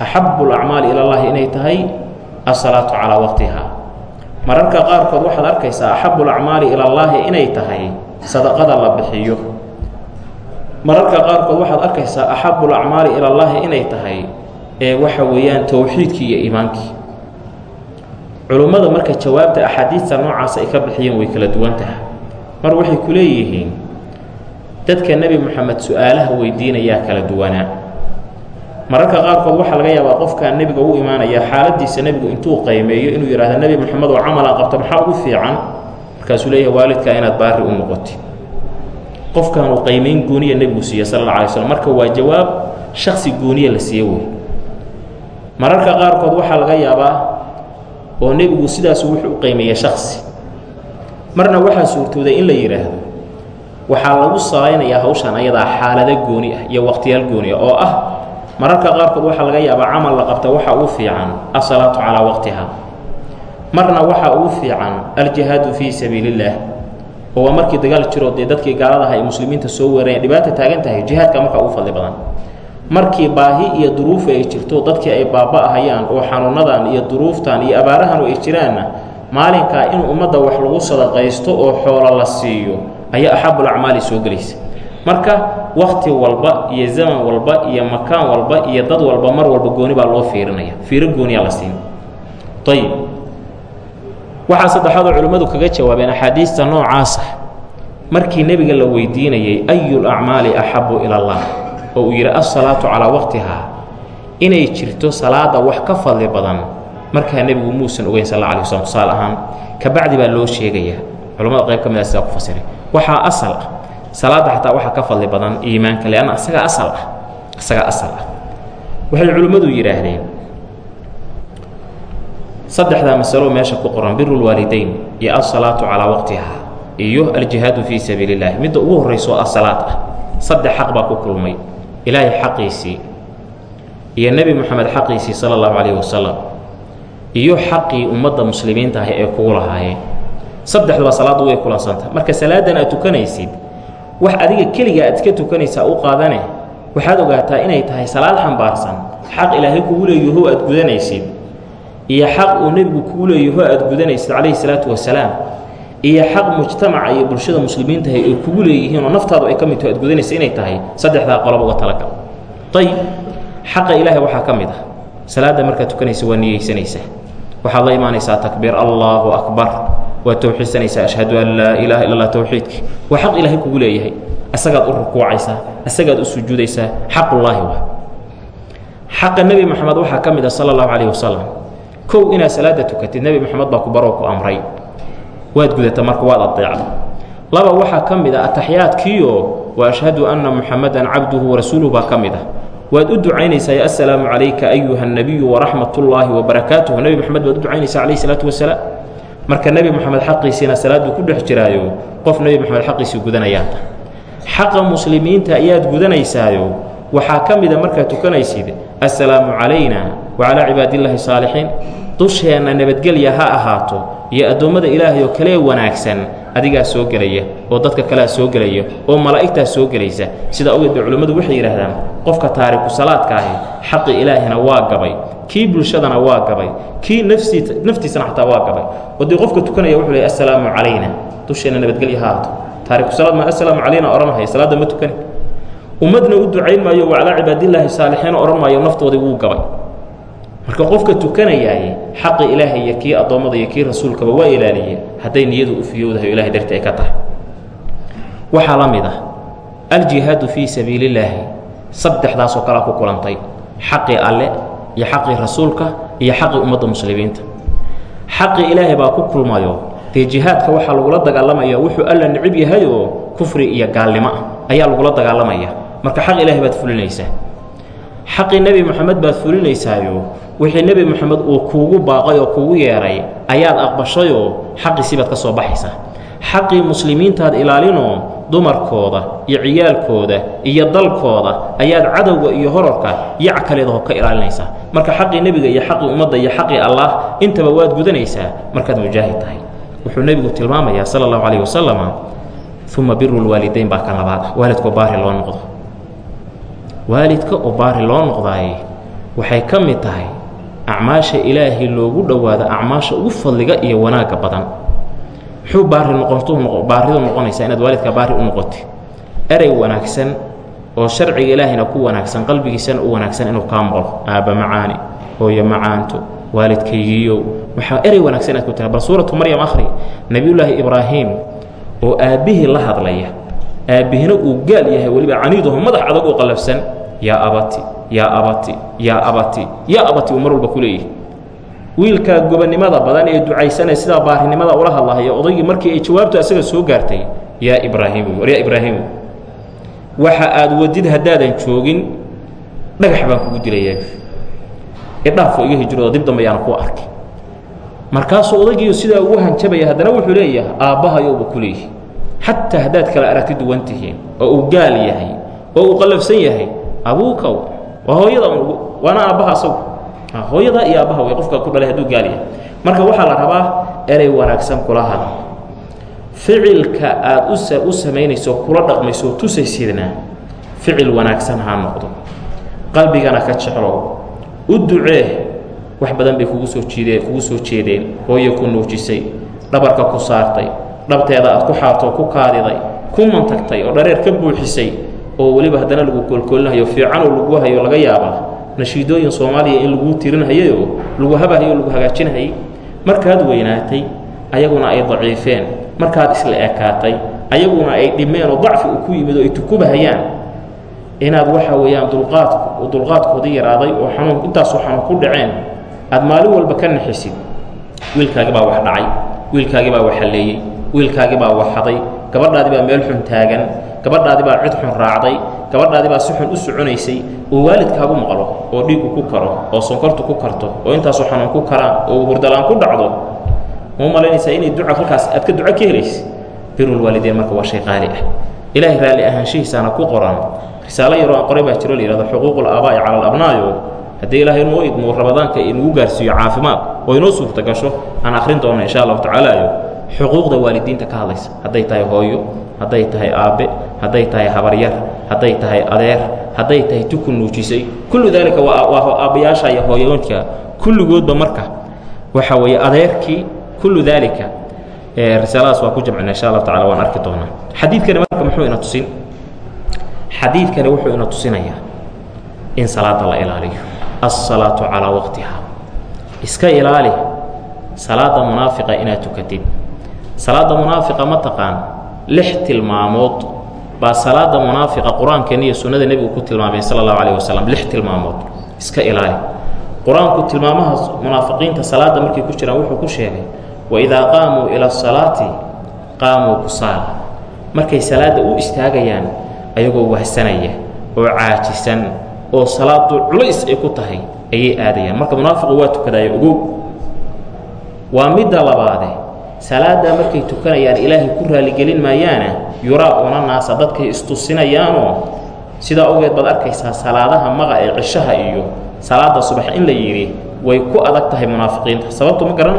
axabu lacmaali ilallaahi inay tahay asalaatu calaa waqtiha mararka qaarkood waxaad arkaysaa axabu lacmaali ilallaahi inay tahay sadaqada la bixiyo mararka qaarkood waxaad arkaysaa axabu lacmaali ilallaahi inay tahay ee waxa weeyaan towxiidkii iyo iimaankii culummada marka jawaabta axaadiista noocaas ay ka bixiyeen way kala duwan tahay mar waxay ku leeyihiin dadka nebi moxamed su'aalaha weydiinayaa kala duwanaa mararka qaarkood waxaa laga yaabaa qofkaa nebiga u imaanaya xaaladiisa nebigu intuu qaymeeyo inuu yidhahdo nebi moxamed oo camalan qabta maxaa ugu fiican? Markaasuu leeyahay waalidkaa inaad baari u noqotid. Qofkan uu qaymayn gooniya nebigu siiye sala alla alay slm marka waa jawaab shaksi gooniya la siiye wey. Mararka qaarkood waxaa laga yaabaa oo nebigu sidaasu wuxuu u qaymeeya shaksi marna waxaa suurtooday in la yidhaahdo waxaa lagu salaynayaa hawshan ayadaa xaalado gooni ah iyo waqtiyaal gooni ah oo ah mararka qaarkood waxaa laga yaabaa camal la qabta waxa ugu fiican asalaatu calaa waqtiha. Marna waxaa ugu fiican aljihaadu fii sabiili illaah oo waa markii dagaal jiro dee dadkii gaaladaha ay muslimiinta soo weerareen dhibaata taagan tahay jihaadka markaa ugu fadli badan. Markii baahi iyo duruufu ay jirto dadkii ay baaba'ahayaan oo xanuunadan iyo duruuftan iyo abaarahan ay jiraanna maalinkaa in ummadda wax lagu sadaqaysto oo xoolo la siiyo ayaa axabul acmaali soo gelaysa. Marka wakti walba iyo zaman walba iyo makaan walba iyo dad walba mar walba gooni baa loo fiirinaya. Fiiro gooniyaa la siin. Ayib waxaa saddexaadoo culimmadu kaga jawaabeen axaadiista noocaasa markii nebiga la weydiinayay ayu lacmaali axabu ila allah oo uu yidhi asalaatu calaa waqtihaa inay jirto salaada wax ka fadli badan. Markaa nebigu muusan ogeyn sal alay waslam tusaale ahaan kabacdi baa loo sheegayaa. Culamada qayb ka mid a sidaa ku fasiray waxaa asal ah salaadda xataa waxaa ka fadli badan iimaanka leanna isagaa asal ah isagaa asal ah. Waxay culimmadu yidhaahdeen saddexdaa masalo meesha ku qoran biru lwaalidayn iyo alsalaatu calaa waqtiha iyo aljihaadu fii sabiili midda ugu horrayso asalaad ah. Saddex xaq baa ku kulmay ilaahay xaqiisii iyo nebi moxamed xaqiisii sala allahu calayh wasalam iyo xaqii ummadda muslimiinta ahi ee kugu lahaayeen. Saddexduba salaaddu way kulansanta marka salaadan aad tukanaysid wax adiga keliga aad iska tukanaysaa u qaadane waxaad ogaataa inay tahay salaad xambaarsan xaq ilaahay kugu leeyaho aad gudanaysid iyo xaq uu nebigu kugu leeyaho aad gudanaysid calayhi salaatu wasalaam iyo xaq mujtamaca iyo bulshada muslimiintahay ay kugu leeyihiin oo naftaadu ay ka mid taho aad gudanaysa inay tahay saddexdaa qolob uga talagal ayib xaqa ilaahay waxaa ka mid ah. Salaadda markaad tukanaysa waa niyeysanaysaa waxaad la imaanaysaa takbiir allaahu akbar waad towxiidsanaysaa ashhadu an laa ilaaha illa allah towxiidki waa xaq ilaahay kugu leeyahay. Asagaad u rukuucaysaa asagaad u sujuudaysaa xaqullaahi waa. Xaqa nebi moxamed waxaa ka mid ah sala allahu calayh wasalam kow inaad salaadda tukatid nebi moxamed baa ku baroo ku amray. Waad gudata marka waad adeecda laba waxaa ka mid ah ataxyaadkiioo wa ashhadu anna muxamadan cabduhu warasuuluhu baa ka mid ah. Waad u ducaynaysaa assalaamu calayka ayuha nabiyu waraxmat ullaahi wabarakaatuhu nebi moxamed baad u ducaynaysaa calayhi salaatu wasalaam marka nebi moxamed xaqiisiina salaaduu ku dhex jiraayo qof nebi moxamed xaqiisii gudanayaata xaqa muslimiinta ayaad gudanaysaayo waxaa ka mida markaad tukanaysid assalaamu calayna wacalaa cibaadillaahi saalixiin. Dusheenna nabadgelya ha ahaato iyo addoommada ilaahay oo kalee wanaagsan adigaa soo gelaya oo dadka kalea soo gelaya oo malaa'igtaa soo gelaysa. Sidaa ogeed bay culimmadu waxay yidhahdaan qofka taariku salaadka ahi xaqi ilaahina waa gabay kii bulshadana waa gabay kii naftiisana xataa waa gabay. Oo qofka tukanaya wuxuu leey assalaamu calayna. Dusheenna nabadgelya ha ahaato. Taariku salaad ma assalaamu calayna odhanahaya salaadda ma tukani. Ummadna u ducayn maayo wacalaa cibaadillaahi saalixiina odhan maayo naftoodii wuu gabay. Marka qofka tukanayaaye xaqi ilaahay iyo kii addoommada iyo kii rasuulkaba waa ilaaliye hadday niyadu u fiyowdahay ilahay darti ay ka tahay. Waxaa la mid ah aljihaadu fii sabiilillaahi. Saddexdaasoo kalea ku kulantay xaqii alle iyo xaqii rasuulka iyo xaqii ummadda muslimiinta. Xaqii ilaahay baa ku kulmayo. Dee jihaadka waxaa lagula dagaalamaya wuxuu alla nicib yahay oo kufri iyo gaalnimo ah ayaa lagula dagaalamaya. Marka xaq ilaahay baad fulinaysaa. Xaqii nebi moxamed baad fulinaysaayo wixii nebi moxamed uu kuugu baaqay oo kuugu yeedhay ayaad aqbashayoo xaqiisii baad ka soo baxaysaa. Xaqii muslimiintaad ilaalinoo dumarkooda iyo ciyaalkooda iyo dalkooda ayaad cadowga iyo horarka yackaleedaho ka ilaalinaysaa marka xaqii nebiga iyo xaqii ummadda iyo xaqii allaah intaba waad gudanaysaa markaad mujaahid tahay. Wuxuu nebigu tilmaamayaa sala allahu calayh wasalama uma biru lwaalidayn baa kan labaad. Ah waalidkoo baari loo noqdo. Waalidka oo baari loo noqdaaye waxay ka mid tahay acmaasha ilaahay loogu dhowaado acmaasha ugu fadliga iyo wanaagga badan muxuu baari noqontu baaridu noqonaysaa inaad waalidka baari u noqoti erey wanaagsan oo sharciga ilaahayna ku wanaagsan qalbigiisana u wanaagsan inuu kaa maqlo. Aabba macaani hooyo macaanto waalidkaygiiyow waxaa erey wanaagsan inaad ku tahay bal suuratu maryam akhri nebiyullaahi ibraahim oo aabbihii la hadlaya aabbihina uu gaal yahay weliba caniidaho madax adag oo qallafsan yaa abati yaa abati yaa abati yaa abati uu mar walba ku leeyahay wiilkaa gobonnimada badan ee ducaysanaya sidaa baarinimada ula hadlahaya odaygii markii ay jawaabtu asaga soo gaartay yaa ibraahimu war yaa ibraahimu waxa aad wadid haddaadan joogin dhagax baan kugu dilayaa. Idhaafo iga hijrooda dib dambe yaana kuu arkay. Markaasuu odaygiiyo sidaa ugu hanjabaya haddana wuxuu leeyahay aabbahayouba ku xataa haddaad kala aragti duwan tihiin oo uu gaal yahay oo uu qallafsan yahay abuuka waa hooyada waana aabbaha asagu hooyadaa iyo aabbaha way qofka ku dhalay hadduu gaal yahay marka waxaa la rabaa erey wanaagsan kula hadla ficilka aad u samaynayso kula dhaqmayso tusaysidna ficil wanaagsan ha noqdo. Qalbigana ka jeclow u ducee wax badan bay kugu soo jiideen kugu soo jeedeen. Hooye ku nuujisay dhabarka ku saartay dhabteeda aad ku xaartoo ku kaadiday ku mantagtay oo dhareer ka buuxisay oo weliba haddana lagu koolkoolinahayo fiicanoo lagu hayo laga yaabaa nashiidooyin soomaaliya in laguu tirinhayayoo lagu habahayo lagu hagaajinhayay markaad weynaatay ayaguna ay daciifeen. Markaad isla ekaatay ayaguna ay dhimeen oo dacfi uu ku yimid oo ay tukubahayaan. Inaad waxa weeyaan dulqaadku dulqaadkoodii yaraaday oo xanuun intaasoo xanuun ku dhaceen aad maalin walba ka naxisid. Wiilkaagi baa wax dhacay wiilkaagi baa wax halleeyey wiilkaagi baa wax haday gabadhaadi baa meel xun taagan gabadhaadi baa cid xun raacday gabadhaadi baa si xun u soconaysay oo waalidkaagu maqlo oo dhiiggu ku karo oo sonkortu ku karto oo intaasoo xanuun ku karaan oo hurdalaan ku dhacdo ma u malaynaysaa inay duca halkaas aad ka duco ka helaysa birulwaalideyn marka waa shay qaali ah. Ilaahay raalli ahaanshihiisaana ku qoran. Risaalo yaroo aan qoray baa jiro la yihahdo xuquuqu labaa'i cala alabnaayo haddii ilaahay noo idmo ramadaanka inugu gaarsiiyo caafimaad oo inoo suurta gasho aan akhrin doona insha allahu tacaalaayo xuquuqda waalidiinta ka hadlaysa. Hadday tahay hooyo hadday tahay aabbe hadday tahay habaryar hadday tahay adeer hadday tahay tuku nuujisay. Kullu daalika waa aabbayaasha iyo hooyoonka kulligoodba marka waxa weeye adeerkii kullu daalika risaaladaas waa ku jamcina insha allahu tacala waan arki doonaa. Xadiidkani marka muxuu ina tusin. Xadiidkani wuxuu ina tusinayaa in salaada la ilaaliyo. Alsalaatu calaa waqtiha. Iska ilaali salaada munaafiqa inaad tukatid. Salaada munaafiqa ma taqaan lix tilmaamood baa salaada munaafiqa qur'aankeena iyo sunnada nebigu ku tilmaameen sala allahu calayh wasalam lix tilmaamood. Iska ilaali. Qur'aanku tilmaamaha munaafiqiinta salaada markay ku jiraan wuxuu ku sheegay waidaa qaamuu ila asalaati qaamuu kusaala markay salaadda u istaagayaan ayagoo wahsanaya oo caajisan oo salaadu culays ay ku tahay ayay aadayaan. Marka munaafiqu waa tukadaaya ogow. Waa midda labaade salaaddaa markay tukanayaan ilaahay ku raaligelin maayaana yuraa una naasa. Dadkay istusinayaanoo sidaa ogeed baad arkaysaa salaadaha maqa ee cishaha iyo salaada subax in la yidhi way ku adag tahay munaafiqiinta. Sababtu ma garan?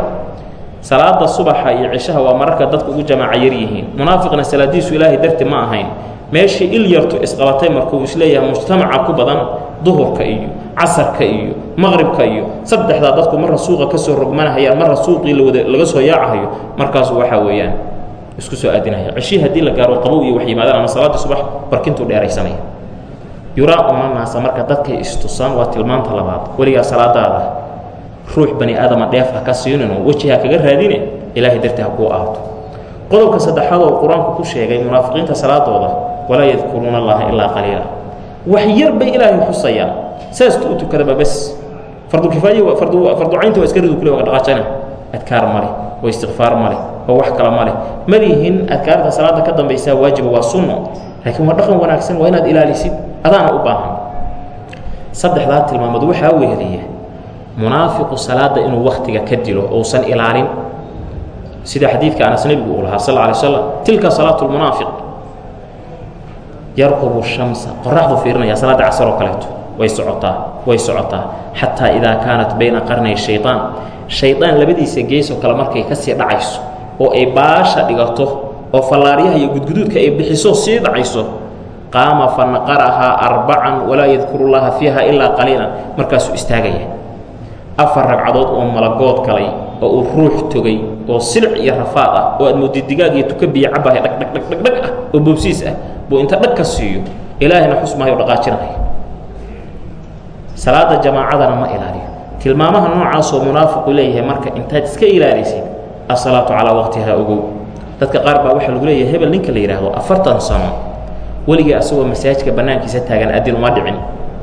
Salaada subaxa iyo cishaha waa mararka dadku ugu jamaaca yar yihiin. Munaafiqna salaadiisu ilaahay darti ma ahayn. Meeshii il yartu isqabatay markuu is leeyahay mujtamaca ku badan duhurka iyo casarka iyo maqribka iyo saddexdaa dadku marra suuqa ka soo rogmanahayaan marra suuqii lawada laga soo yaacahayo markaasu waxaa weeyaan isku soo aadinaya. Ceshii haddii la gaaro qabow iyo wax yimaadaan ama salaadii subax barkintuu dheeraysanaya. Yuraa naasa marka dadkay istusaan waa tilmaanta labaad. Weligaa salaadaada ruux bani aadama dheef ha ka siininoo weji ha kaga raadine ilaahay darti ha kuu aato qodobka saddexaad oo qur'aanku ku sheegay munaafiqiinta salaadooda walaa yadkuruuna allaha ilaa qaliila. Wax yar bay ilaahay xusayaan saasta u tukadaba bes fardukifaaye farducaynta waa iska ridu kule waa dhaqaajana. Adkaar ma leh oo istikfaar ma leh oo wax kale ma leh. Malihin adkaarta salaada ka dambaysaa waajiba waa sunno laakiin waa dhaqan wanaagsan waa inaad ilaalisid adaana u baahan. Saddexdaa tilmaamood waxaa weeliya munaafiqu salaada inuu waktiga ka dilo ousan ilaalin. Sida xadiidka anas nebigu uu lahaa sal lla alay slam tilka salaatu lmunaafiq yarqubu shamsa qoraxdu fiirinaya salaadda casar oo kaleeto way socotaa way socotaa. Xataa idaa kaanat bayna qarnay shayطaan shaydaan labadiisa geesoo kale markay ka sii dhacayso oo ay baasha dhigato oo fallaaryaha iyo gudguduudka ay bixiso sii dhacayso qaama fanaqarahaa arbacan walaa yadkuru llaha fiiha ilaa qaliilan. Markaasuu istaagaya. Afar ragcadood oo malagood galay oo uu ruux togay oo silic iyo rafaad ah oo aad moodid digaag iyo tuka biyo cabahay dhagdhagdhagdhag ah oo boobsiis ah buu inta dhag ka siiyo. Ilaahayna xusmahayo dhaqaajinaya salaada jamaacadana ma ilaaliyo. Tilmaamaha noocaasoo munaafiqu leeyahay marka intaad iska ilaalisid asalaatu calaa waqtihaa ogow. Dadka qaar baa waxaa lagu leeyahay hebel ninka la yidhaahdo afartan sano. Weligii asagoo masaajidka bannaankiisa taagan adin uma dhicin.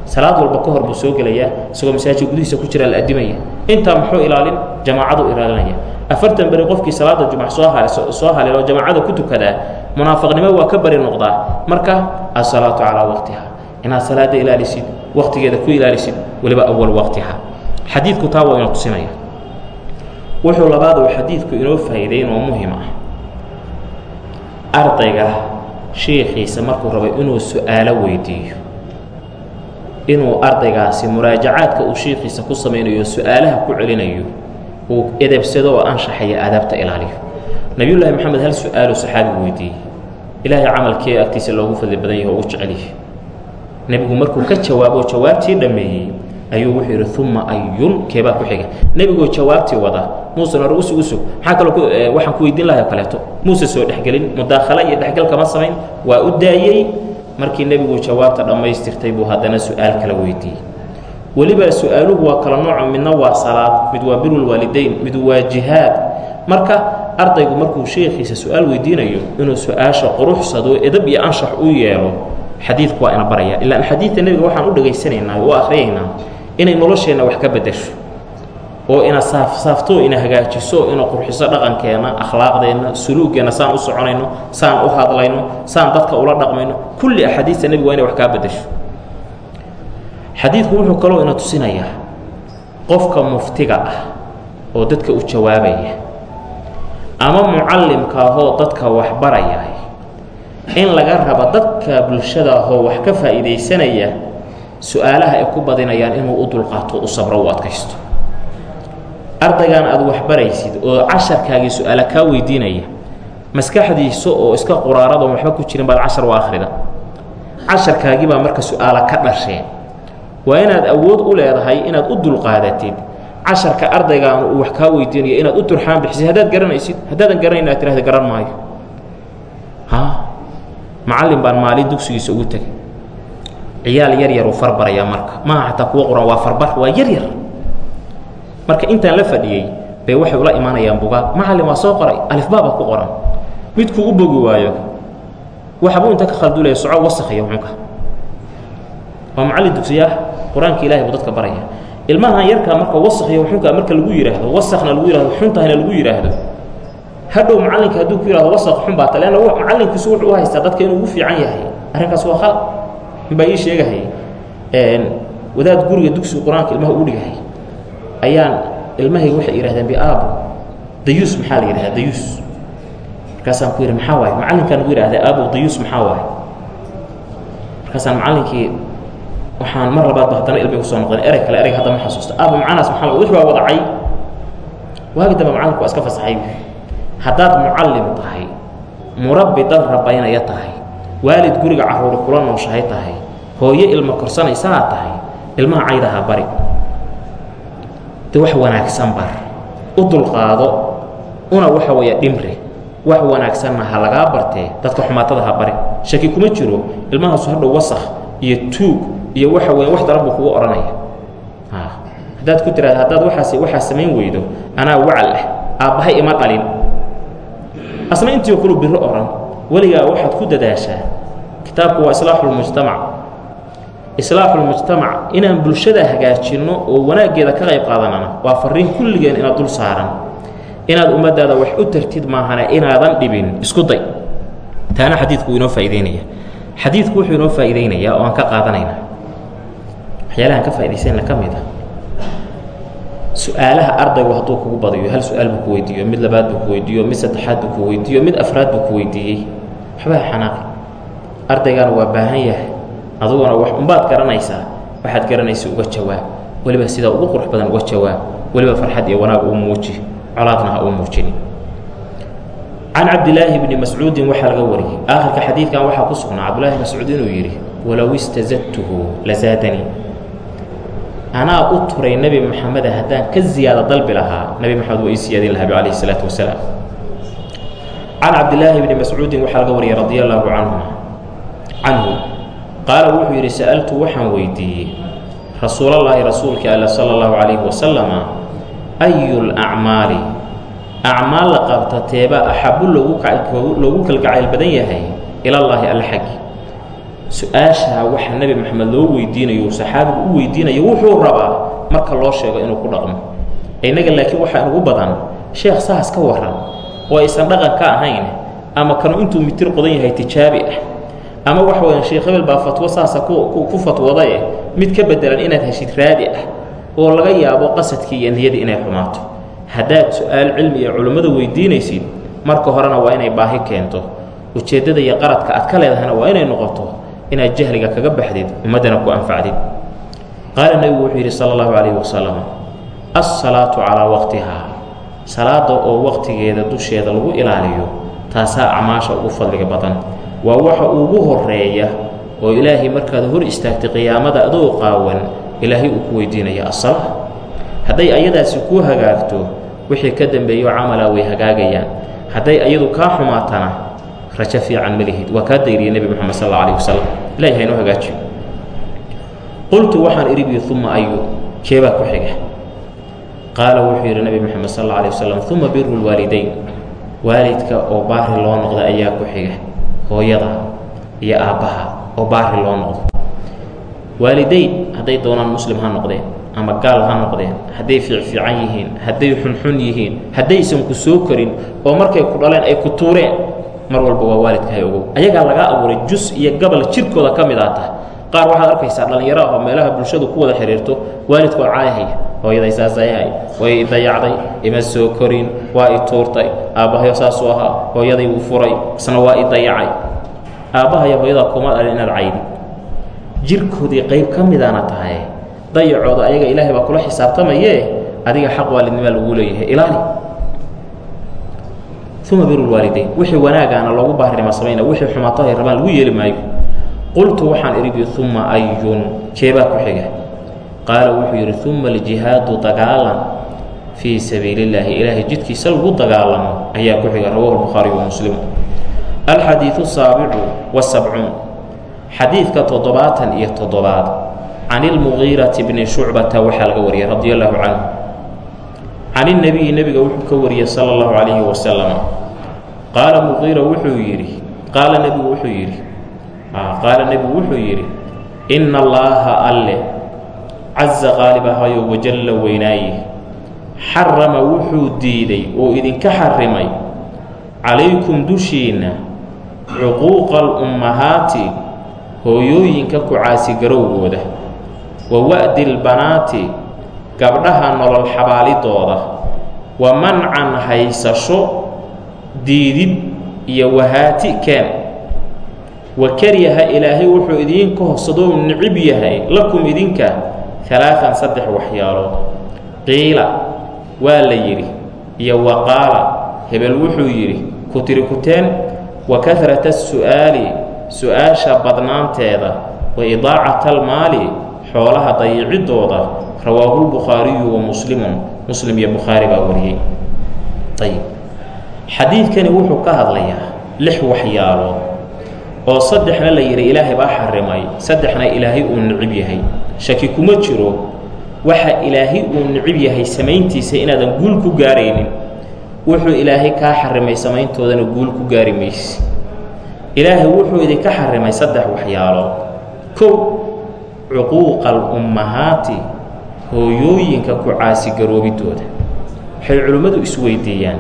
Salaad walba ka hor buu soo gelayaa isagoo masaajid gudihiisa ku jira la adimaya intaa muxuu ilaalin? Jamaacadu ilaalinaya. Afartan beri qofkii salaada jumc soo hal soo halelo jamaacada ku tukadaa munaafiqnimo waa ka bari noqdaa. Marka asalaatu calaa waqtiha inaad salaada ilaalisid waqtigeeda ku ilaalisid weliba awal waqtiha. Xadiidku taa waa inoo tusinaya. Wuxuu labaad uu xadiidku inoo faa'iideyn oo muhiim ah. Ardayga shiikhiisa markuu rabo inuu su'aalo weydiiyo inuu ardaygaasi muraajacaadka uu shiikhiisa ku samaynayo su'aalaha ku celinayo uu edebsado oo anshaxaya aadaabta ilaaliyo. Nabiyullaahi moxamed hal su'aaluu saxaabigu weydiiyey. Ilaahay camalkee agtiisa loogu fadli badan yahay oo ugu jecel yahay nebigu markuu ka jawaabo jawaabtii dhammeeyey ayuu wuxuu yidhi uma ayun keebaa ku xiga. Nebigoo jawaabtii wada muusan hore usug usug. Maxaa kaloo waxaan ku weydiin lahay kaleeto. Muuse soo dhexgelin mudaakhala iyo dhexgal kama samayn. Waa u daayey. Markii nebigu jawaabta dhammaystirtay buu haddana su'aal kala weydiiyey. Weliba su'aaluhu waa kala nooco midna waa salaad mid waa birulwaalidayn mid waa jihaad. Marka ardaygu markuu sheekhiisa su'aal weydiinayo inuu su'aasha quruxsado edab iyo anshax u yeelo xadiidku waa ina baraya. Ilaan xadiidka nebiga waxaan u dhegaysanaynaa oo akhriyaynaa inay nolosheenna wax ka beddesho oo ina saaf saafto ina hagaajiso ina qurxiso dhaqankeenna akhlaaqdeenna suluugeenna saan u soconayno saan u hadlayno saan dadka ula dhaqmayno kulli axaadiista nebiga waa inay wax kaa beddesho xadiidku wuxuu kaloo ina tusinayaa qofka muftiga ah oo dadka u jawaabaya ama mucallimka ahoo dadka waxbaraya in laga rabo dadka bulshada ahoo wax ka faa'iidaysanaya su'aalaha ay ku badinayaan inuu u dulqaato u sabro u adkaysto. Ardaygan aad waxbaraysid oo casharkaagii su'aala kaa weydiinaya maskaxdiisa oo iska quraaradoon waxba ku jirin baad cashar u akhrida casharkaagii baa marka su'aala ka dhasheen. Waa inaad awood u leedahay inaad u dulqaadatid. Casharka ardaygaan uu wax kaa weydiinayo inaad u turxaan bixisid haddaad garanaysid haddaadan garanayn aad tirahda garan maayo macallin baan maalin dugsigiisa ugu tegay. Ciyaal yar yar uu farbarayaa marka. Maaha xataa kuwa quran waa farbar waa yar yar. Marka intaan la fadhiyey bay waxay ula imaanayaan bugaag macallin waa soo qoray alifbaaba ku qoran. Midkuu u bogi waayo. Waxbuu inta ka khaldulaya soco wasakhiyo xunka waa macallin dugsiyaah qur'aanka ilahay buu dadka baraya ilmahan yarkaa marka wasakhiyo xunka marka lagu yidhaahdo wasakna lagu yihahdo xuntahna lagu yidhaahdo hadhow macallinka hadduu ku yihahdo wasaq xun baa taleena macallinkiisu wuxuu u haystaa dadka inuu ugu fiican yahay. Arrinkaas waa khalad inbaa ii sheegahay wadaad guriga dugsiga qur'aanka ilmaha ugu dhigahay ayaan ilmahayga waxay yidhahdeen biaabo dayuus maxaa la yidhahdaa dayuus. Markaasaan ku yidhi maxaa waaye? Macallinkaan ugu yidhahday aabo dayuus maxaa waaye? Markaasaan macallinkii waxaan mar labaadba haddana ilmay ku soo noqdeen erey kale ereyga hadda ma xasuusto. Aabo macanaas maxaa wix baa wadacay. Waagi dambe macallinku waa iska fasaxay haddaad mucallim tahay murabbi dad rabaynaya tahay waalid guriga carruuri kula nooshahay tahay hooyo ilmo korsanaysaa tahay ilmaha caydaha bari. De wax wanaagsan bar. U dulqaado una waxa weeye dhimre wax wanaagsanna ha lagaa bartee dadka xumaatada ha bari. Shaki kuma jiro ilmahaasu hadhow wasakh iyo tuug iyo waxa weeye wax daran buu kugu odhanaya haddaad ku tiraada haddaad waaas waxaa samayn weydo anaa wacal ah aabbahay ima dhalin asna intii kulu biro oran weligaa waxaad ku dadaashaa. Kitaabku waa islaaxulmujtamac islaaxulmujtamac inaan bulshada hagaajinno oo wanaaggeeda ka qayb qaadanana waa farriin kulligeen inaad dul saaran. Inaad ummaddaada wax u tartid maahane inaadan dhibin isku day. Taana xadiidku wuu inoo faa'ideynaya xadiidku wuxuu inoo faa'iideynayaa oo aan ka qaadanaynaa. Waxyaalahaan ka faa'idaysayna ka mid ah su'aalaha ardaygu hadduu kugu badayo hal su'aal buu ku weydiiyo mid labaad buu ku weydiiyo mid saddexaad buu ku weydiiyo mid afraad buu ku weydiiyey. Waxbaa xanaaqi. Ardaygaana waa baahan yahay. Aduguna wax unbaad garanaysaa waxaad garanaysa uga jawaab. Weliba sidaa ugu qurux badan uga jawaab. Weliba farxad iyo wanaag uu muuji. Colaadna ha uu muujini can cabdilaahi bni mascuudin waxaa laga wariyey. Aakhirka xadiidkan waxaa ku sugnaa cabdullahi mascuud inuu yidhi walow istazadtuhu lazaadanii anaa u turay nebi moxameda haddaan ka ziyaado dalbi lahaa nebi moxamed waa ii lahaa calayhi isalaatu wasalaam. Can cabdilaahi bni mascuudin waxaa laga wariyey radia allaahu canhu canhu qaala wuxuu yidhi sa'altu waxaan weydiiyey rasuulallaahi rasuulkii alla sala allahu calayhi wasalama ayu lacmaali acmaal la qabta teeba axabu loogu kalgacayl badan yahay ilallaahi alla xaggi su'aashaa waxa nebi moxamed loo weydiinayo saxaabigu u weydiinayo wuxuu rabaa marka loo sheego inuu ku dhaqmo. Innaga laakiin waxaa ugu badan sheekh saas ka waran oo aysan dhaqan ka ahayn ama kanu intuu mitir qodan yahay tijaabi ah. Ama waxa weyaan sheekh hebel baa fatwo saasa ku fatwadae mid ka bedelan inaad heshid raadi ah oo laga yaabo qasadkii iyo niyadii inay xumaato. Haddaad su'aal cilmi iyo culimmada weydiinaysid marka horena waa inay baahi keento. Ujeeddada iyo qaradka aad ka leedahayna waa inay noqoto inaad jahliga kaga baxdid ummaddana ku anfacdid. Qaala nebigu wuxuu yidhi sala allahu calayhi wasalam assalaatu calaa waqtihaa. Salaada oo waqtigeeda dusheeda lagu ilaaliyo taasaa acmaasha ugu fadliga badan. Waa waxa ugu horreeya oo ilaahay markaad hor istaagtay qiyaamada adoo qaawan ilaahay uu ku weydiinaya asala hadday ayadaasi kuu hagaagto wixii ka dambeeyo camala way hagaagayaan. Hadday ayadu kaa xumaatana rajo fiican ma lihid. Waa kaa dayriyay nebi moxamed sal alla wasalam ilahi haynoo hagaajiyo. Qultu waxaan idhi bi uma ayu keebaa ku xiga. Qaala wuxuu yidhi nebi moxamed sal alla wasalam uma biru lwaalidayn waalidka oo baari loo noqda ayaa ku xiga. Hooyada iyo aabbaha oo baari loo noqdo. Waalidayn hadday doonaan muslim ha noqdeen ama gaal ha noqdeen hadday fiicfiican yihiin hadday xunxun yihiin haddaysan ku soo korin oo markay ku dhaleen ay ku tuureen mar walba waa waalidka hay ogow. Ayagaa lagaa abuuray jus iyo gabal jirkooda ka mid aa tahay. Qaar waxaad arkaysaa dhallinyaro ah oo meelaha bulshadu ku wada xidhiirto waalidkood caayahaya hooyaday saasayahay way i dayacday ima soo korin waa i tuurtay aabbahayo saasuu ahaa hooyaday uu furay isna waa i dayacay. Aabbahayo hooyadaa kuma dhalin inaad caydi jirkoodii qayb ka midaana tahay dayacooda ayaga ilaahay baa kula xisaabtamayee? Adiga xaq waalidnimaa lagu leeyahay. Ilaali uma biru lwaalidayn wixii wanaagaana loogu baarinima samayna wixii xumaato ay rabaan lagu yeeli maayo qultu waxaan idhi uma ayun keebaa ku xiga qaala wuxuu yidhi uma aljihaadu dagaalan fii sabiili ilaahay jidkiisa lagu dagaalamo ayaa ku xiga rawahu lbukhaari wa muslim alxadiidu saabicu wasabcuun xadiidka toddobaatan iyo toddobaad can ilmugiirati bni shucbata waxaa laga wariyay radi allahu canhu can inebiyi nebiga wuxuu ka wariyey sala allahu calayhi wasalam qaala muqiira wuxuu yidhi qaala nebigu wuxuu yidhi qaala nebigu wuxuu yidhi inna allaaha alle caza qaalib ahayo wajalla weynaaye xarama wuxuu diiday oo idinka xarimay calaykum dushiinna cuquuqa alummahaati hooyooyinka ku caasigarowgooda wa wa'di lbanaati gabdhaha nolol xabaalidooda wa mancan haysasho diidid iyo wahaati keen. Wa karyaha ilaahay wuxuu idiinka hoosadoo nicib yahay lakum idinka alaaan saddex waxyaalood qiila waa la yidhi iyo wa qaala hebel wuxuu yidhi ku tiri kuteen wa kahrata su'aali su'aasha badnaanteeda wa idaacata almaali xoolaha dayicidooda rawaahu lbukhaariyu wa muslimun. Muslim iyo bukhaari baa wariyey ayib. Xadiidkani wuxuu ka hadlayaa lix waxyaalood oo saddexna la yidhi ilaahay baa xarimay saddexna ilaahay uu nicib yahay. Shaki kuma jiro waxa ilaahay uu nicib yahay samayntiisa inaadan guul ku gaaraynin. Wuxuu ilaahay kaa xarimay samayntoodana guul ku gaari mayse ilaahay wuxuu idinka xarimay saddex waxyaalood. Kow cuquuqa alummahaati hooyooyinka ku caasigaroobidooda waxay culimmadu isweydiiyaan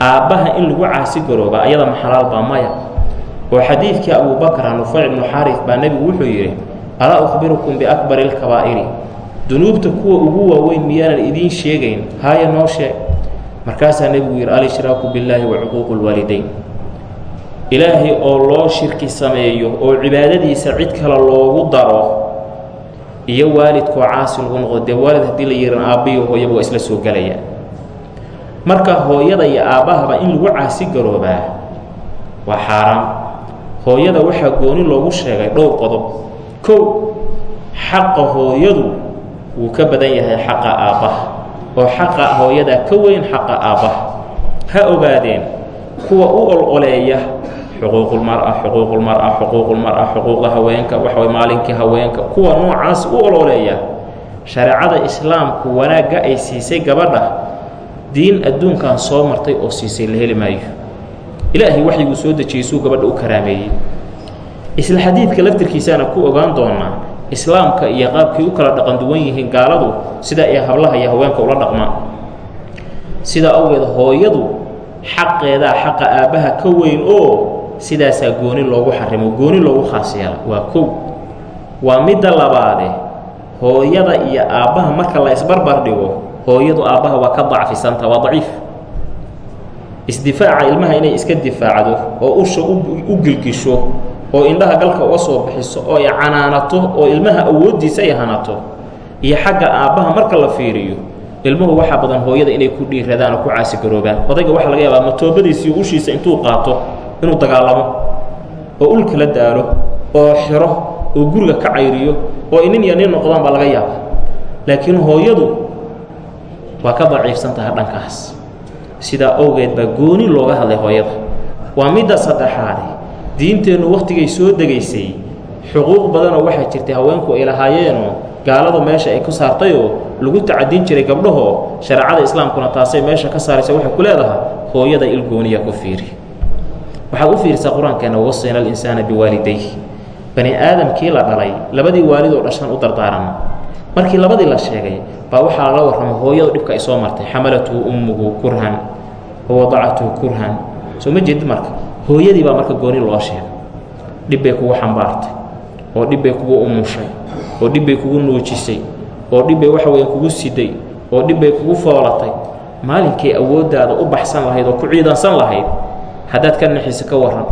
aabbaha in lagu caasigarooba ayada maxalaalbaa maya. Oo xadiidkii abubakra nufayc ibnu xaarif baa nebigu wuxuu yidhi alaa ukhbirukum biakbari alkabaa'iri dunuubta kuwa ugu waaweyn miyaanan idiin sheegayn haaya noo sheeg markaasaa nebigu yidhi al-ishraaku billaahi wa cuquuqu lwaalidayn ilaahay oo loo shirki sameeyo oo cibaadadiisa cid kale loogu daro iyo waalidkoo caasi lagu noqdo dee waalid haddii la yihan aabbiyo hooyaba waa isla soo gelaya marka hooyada iyo aabbahaba in lagu caasi garoobaa waa xaaraan hooyada waxaa gooni loogu sheegay dhowr qodob. Kow xaqa hooyadu wuu ka badan yahay xaqa aabbaha oo xaqa hooyada ka weyn xaqa aabbaha. Ha ogaadeen kuwa u ol-oleeya xuquuqulmara xuquuqulmara xuquuqulmara xuquuqda haweenka waxaway maalinkii haweenka. Kuwa noocaas u ololeeya shareecada islaamku wanaagga ay siisay gabadha diin adduunkan soo martay oo siisay la heli maayo. Ilaahay waxyiguu soo dejiyey suu gabadha u karaameeyey. Isla xadiidka laftirkiisaana ku ogaan doonaa islaamka iyo qaabkay u kala dhaqan duwan yihiin gaaladu sida ay hablaha iyo haweenka ula dhaqmaan. Sidaa awgeed hooyadu xaqeedaa xaqa aabbaha ka weyn oo sidaasaa gooni loogu xarimo gooni loogu khaas yeela waa kow. Waa midda labaade hooyada iyo aabbaha marka la isbarbar dhigo hooyadu aabbaha waa ka dacfisanta waa daciif. Isdifaaca ilmaha inay iska difaacdo oo usha u gilgisho oo indhaha galka uga soo bixiso oo ay canaanato oo ilmaha awooddiisa ay hanato iyo xagga aabbaha marka la fiiriyo ilmuhu waxaa badan hooyada inay ku dhiiradaan oo ku caasigaroobaan odayga waxaa laga yaabaa matoobadiisa iyo ushiisa intuu qaato inuu dagaalamo oo ulka la daalo oo xiro oo guriga ka cayriyo oo inin iyo nin noqdaan baa laga yaaba laakiin hooyadu waa ka daciifsan tahay dhankaas. Sidaa awgeed baa gooni looga hadlay hooyada. Waa midda saddexaade diinteennu wakhtigay soo degaysay. Xuquuq badanoo waxaa jirtay haweenku ay lahaayeenoo gaaladu meesha ay ku saartayoo lagu tacadin jiray gabdhahoo shareecada islaamkuna taasay meesha ka saaraysa waxay ku leedahay hooyada ilgooniya ku fiiri waxaad u fiirisaa qur'aankeena wasayna alinsaana biwaalidayh bani aadamkii la dhalay labadii waalid oo dhashan u dardaaranna markii labadii la sheegay baa waxaa la warramay hooyadu dhibka ay soo martay. Xamalatuhu ummuhu kurhan wa wadacatuhu kurhan. Soo ma jeedid marka hooyadii baa marka gooni loo sheegay. Dhib bay kugu xambaartay oo dhib bay kugu umushay oo dhib bay kugu nuujisay oo dhib bay waxa weya kugu siday oo dhib bay kugu foolatay. Maalinkay awooddaada u baxsan lahayd oo ku ciidansan lahayd haddaad ka naxisa ka warran.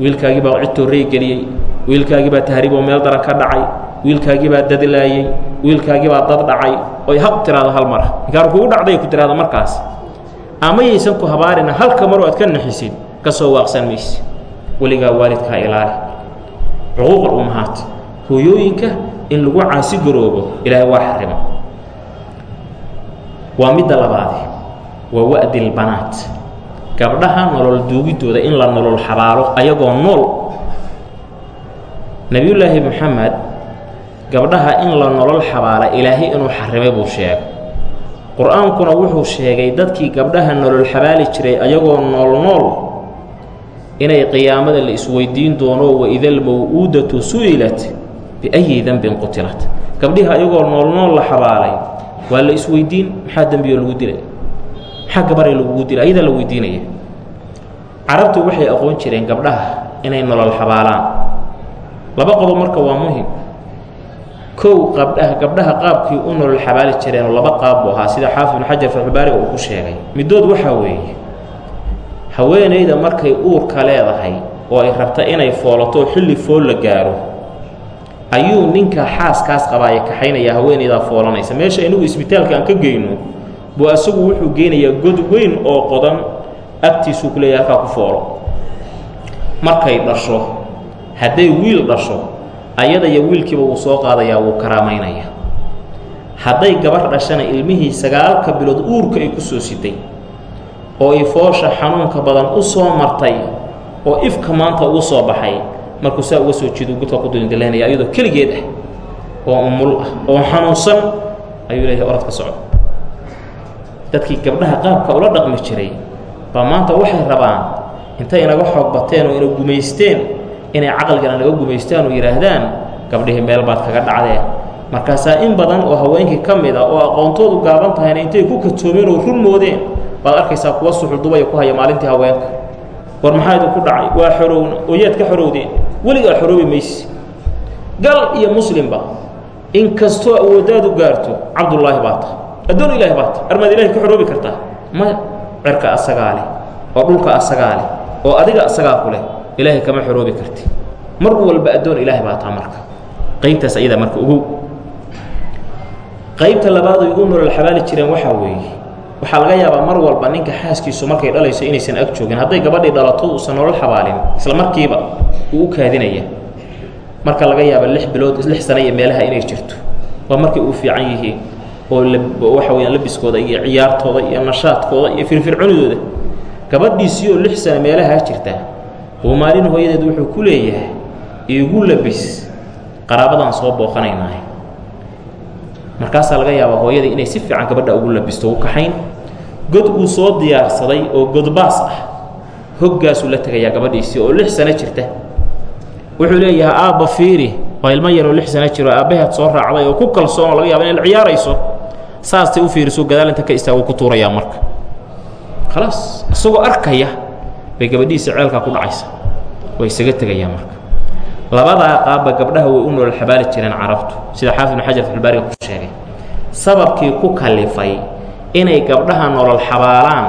Wiilkaagii baa cid toorrey geliyey. Wiilkaagii baa tahriiboo meel daran ka dhacay. Wiilkaagii baa dadlaayey. Wiilkaagii baa dad dhacay. Oy haq tiraado hal mara inkaar kugu dhacday ku tiraada markaas. Amayaysan ku habaarina halka maroo aad ka naxisid ka soo waaqsan mayse weligaa waalidkaa ilaali. Cuquuqal ummahaat. Hooyooyinka in lagu caasi garoobo ilaahay waa xarimo. Waa midda labaade waa wa'dilbanaat gabdhaha nolol duugiddooda in la nolol xabaalo ayagoo nool. Nebiyullaahi moxamed gabdhaha in la nolol xabaala ilaahay inuu xarimay buu sheegay. Qur'aankuna wuxuu sheegay dadkii gabdhaha nolol xabaali jiray ayagoo nool nool inay qiyaamada la isweydiin doono waidal maw-uudatu su'ilat biayi dembin qutilat. Gabdhihi ayagoo nool nool la xabaalay waa la isweydiin maxaa dembiyo lagu dilay maxaa gabaray lagugu dilay ayadaa la weydiinaya carabtu waxay aqoon jireen gabdhaha inay nolol xabaalaan. Laba qodob marka waa muhiim kow qabdhaha gabdhaha qaabkii u nolol xabaali jireenoo laba qaab buu ahaa sida xaafid ibnu xajar fatxubaariga uu ku sheegay. Middood waxaa weeye haweenayda markay uurka leedahay oo ay rabta inay foolato xilli fool la gaaro ayuu ninka xaaskaas qabaaya kaxaynayaa haweenaydaa foolanaysa. Meesha inagu isbitaalka aan ka geyno buu asagu wuxuu geynayaa god weyn oo qodan agtiisuu ku leeyahay halkaa ku foolo. Markay dhasho hadday wiil dhasho ayada iyo wiilkiiba wuu soo qaadayaa wuu karaamaynaya hadday gabar dhashana ilmihii sagaalka bilood uurka ay ku soo siday oo ay foosha xanuunka badan u soo martay oo ifka maanta ugu soo baxay markuu saa uga soo jeedo godka ku dulindalaynaya ayadoo keligeed ah oo umul ah oo xanuunsan ayuu leeyahay orad ka socdo dadkii gabdhaha qaabka ula dhaqmi jiray baa maanta waxay rabaan intay inaga xoog bateen oo ina gumaysteen inay caqligana naga gumaystaan oo yidhaahdaan gabdhihii meel baad kaga dhacdeen markaasaa in badan oo haweenkii ka mid a oo aqoontoodu gaaban tahayna intay ku katoomeen oo run moodeen baad arkaysaa kuwa suxuldubaya ku haya maalintii haweenka. War maxaa idinku dhacay? Waa xorowna oo yaad ka xorowdeen. Weligaa xoroobi mayse gal iyo muslimba in kastoo awooddaadu gaarto cabdullaahi baa ta addoon ilaahi baa ta armaad ilahi ka xoroobi kartaa. Maya cerka asagaa leh oo dhulka asagaa leh oo adiga asagaa ku leh ilaahay kama xoroobi karti. Mar walba addoon ilaahi baa taa marka. Qaybtaas ayadaa marka ogow qaybta labaad ay u nolol xabaali jireen waxaa weeye. Waxaa laga yaabaa mar walba ninka xaaskiisu markay dhalayso inaysan ag joogin hadday gabadhii dhalato uusan nolol xabaalin isla markiiba uu u kaadinaya. Marka laga yaaba lix bilood lix sana iyo meelaha inay jirto. Waa markay uu fiican yihiin oo waxa weyaan labiskooda iyo ciyaartooda iyo nashaadkooda iyo firfirconidooda gabadhiisii oo lix sana meelahaa jirtaa oo maalin hooyadeed wuxuu ku leeyahay iigu labis qaraabadaan soo booqanaynahay markaasaa laga yaabaa hooyadii inay si fiican gabadha ugu labisto u kaxayn. God uu soo diyaarsaday oo godbaas ah hoggaasuu la tegayaa gabadhiisii oo lix sano jirta. Wuxuu leeyahay aabba fiiri waa ilmo yaroo lix sano jiro aabbaheed soo raacday oo ku kalsoon oo laga yaaba inay ciyaarayso saastay u fiiriso gadaal inta ka istaago ku tuurayaa marka. Khalaas isagoo arkaya bay gabadhiisa ceelkaa ku dhacaysa. Way isaga tegayaa marka. Labadaa qaabba gabdhaha way u nolol xabaali jireen carabtu. Sida xaafid ibnu xajar filbaariga ku sheegay. Sababkii ku kalifay inay gabdhaha nolol xabaalaan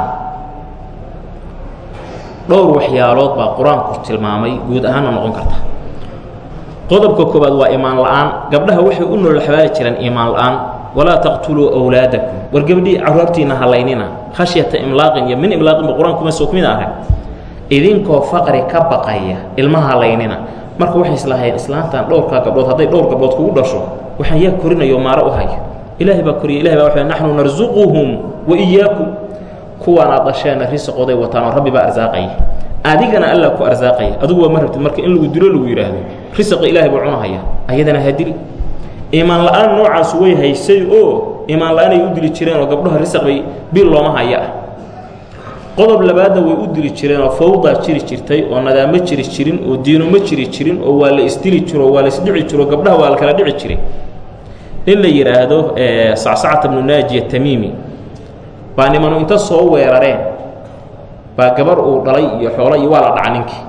dhowr waxyaalood baa qur'aanku tilmaamay guud ahaanna noqon karta. Qodobka koowaad waa imaan la'aan. Gabdhaha waxay u nolol xabaali jireen imaan la'aan walaa taqtuluu awlaadakum. War gabdhii caruurtiina halaynina khashyata imlaaqin iyo min imlaaqinba qur'aankuma soo kumid arag idinkoo faqri ka baqaya ilmaha halaynina marka waxay islahayn islaantan dhowrkaa gabdhood hadday dhowr gabdhood kugu dhasho waxaan yaa korinayo maaro u hayo. Ilaahay baa koriya ilahay baa wa naxnu narsuquhum wa iyaakum kuwaan aad dhasheenna risaqooday wataan oo rabbi baa arsaaqaya adigana allah ku arsaaqaya adugu waa ma rabtid marka in lagu dilo lagu yidhaahdo risaqa ilaahay buu cunahaya ayadana ha dili iimaan la'aan noocaas way haysay oo iimaan la'aanay u dili jireen oo gabdhaha risaq bay bil looma haya. Ah qodob labaadna way u dili jireen oo fawdaa jiri jirtay oo nadaamo jiri jirin oo diino ma jiri jirin oo waa la isdili jiro waa la isdhici jiro gabdhaha waa la kala dhici jiray. Nin la yidhaahdo sacsacata bnu naajiya tamiimi. Baa nimanu inta soo weerareen. Baa gabar uu dhalay iyo xoolo iyo waa la dhaca ninkii.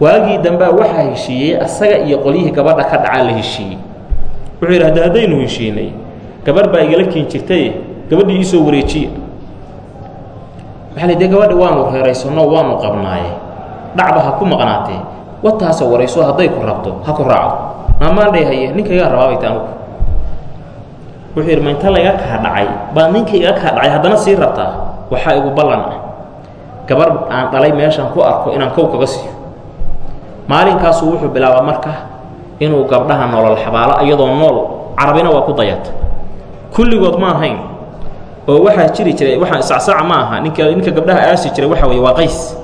Waagii dambea waxaa heshiiyey asaga iyo qolyihii gabadha ka dhacaa la heshiiyey wuxuu yidhi hadda haddaynu heshiinay gabarh baa igala keen jirtaye gabadhii iisoo wareejiya waxaa la de gabadhi waanu reeraysanno waanu qabnaaye? Dhacba ha ku maqnaatee? Wataasoo warayso hadday ku rabto ha ku raacdo. Maamaandhay haye ninkaygaa rabaabay ta anugu wuxuu yidhi ma inta kaa dhacay baa ninka iga kaa dhacay haddana sii rabtaa? Waxaa igu ballan ah. Gabar aan dhalay meeshaan ku arko inaan kow kaga siiyo. Maalinkaasuu wuxuu bilaabaa marka inuu gabdhaha nolol xabaalo iyadoo nool carabina waa ku dayata kulligood ma ahayn. Oo waxaa jiri jiray waaa sacsaca ma aha. Ninka ninka gabdhaha aasi jiray waxa weye waa qays.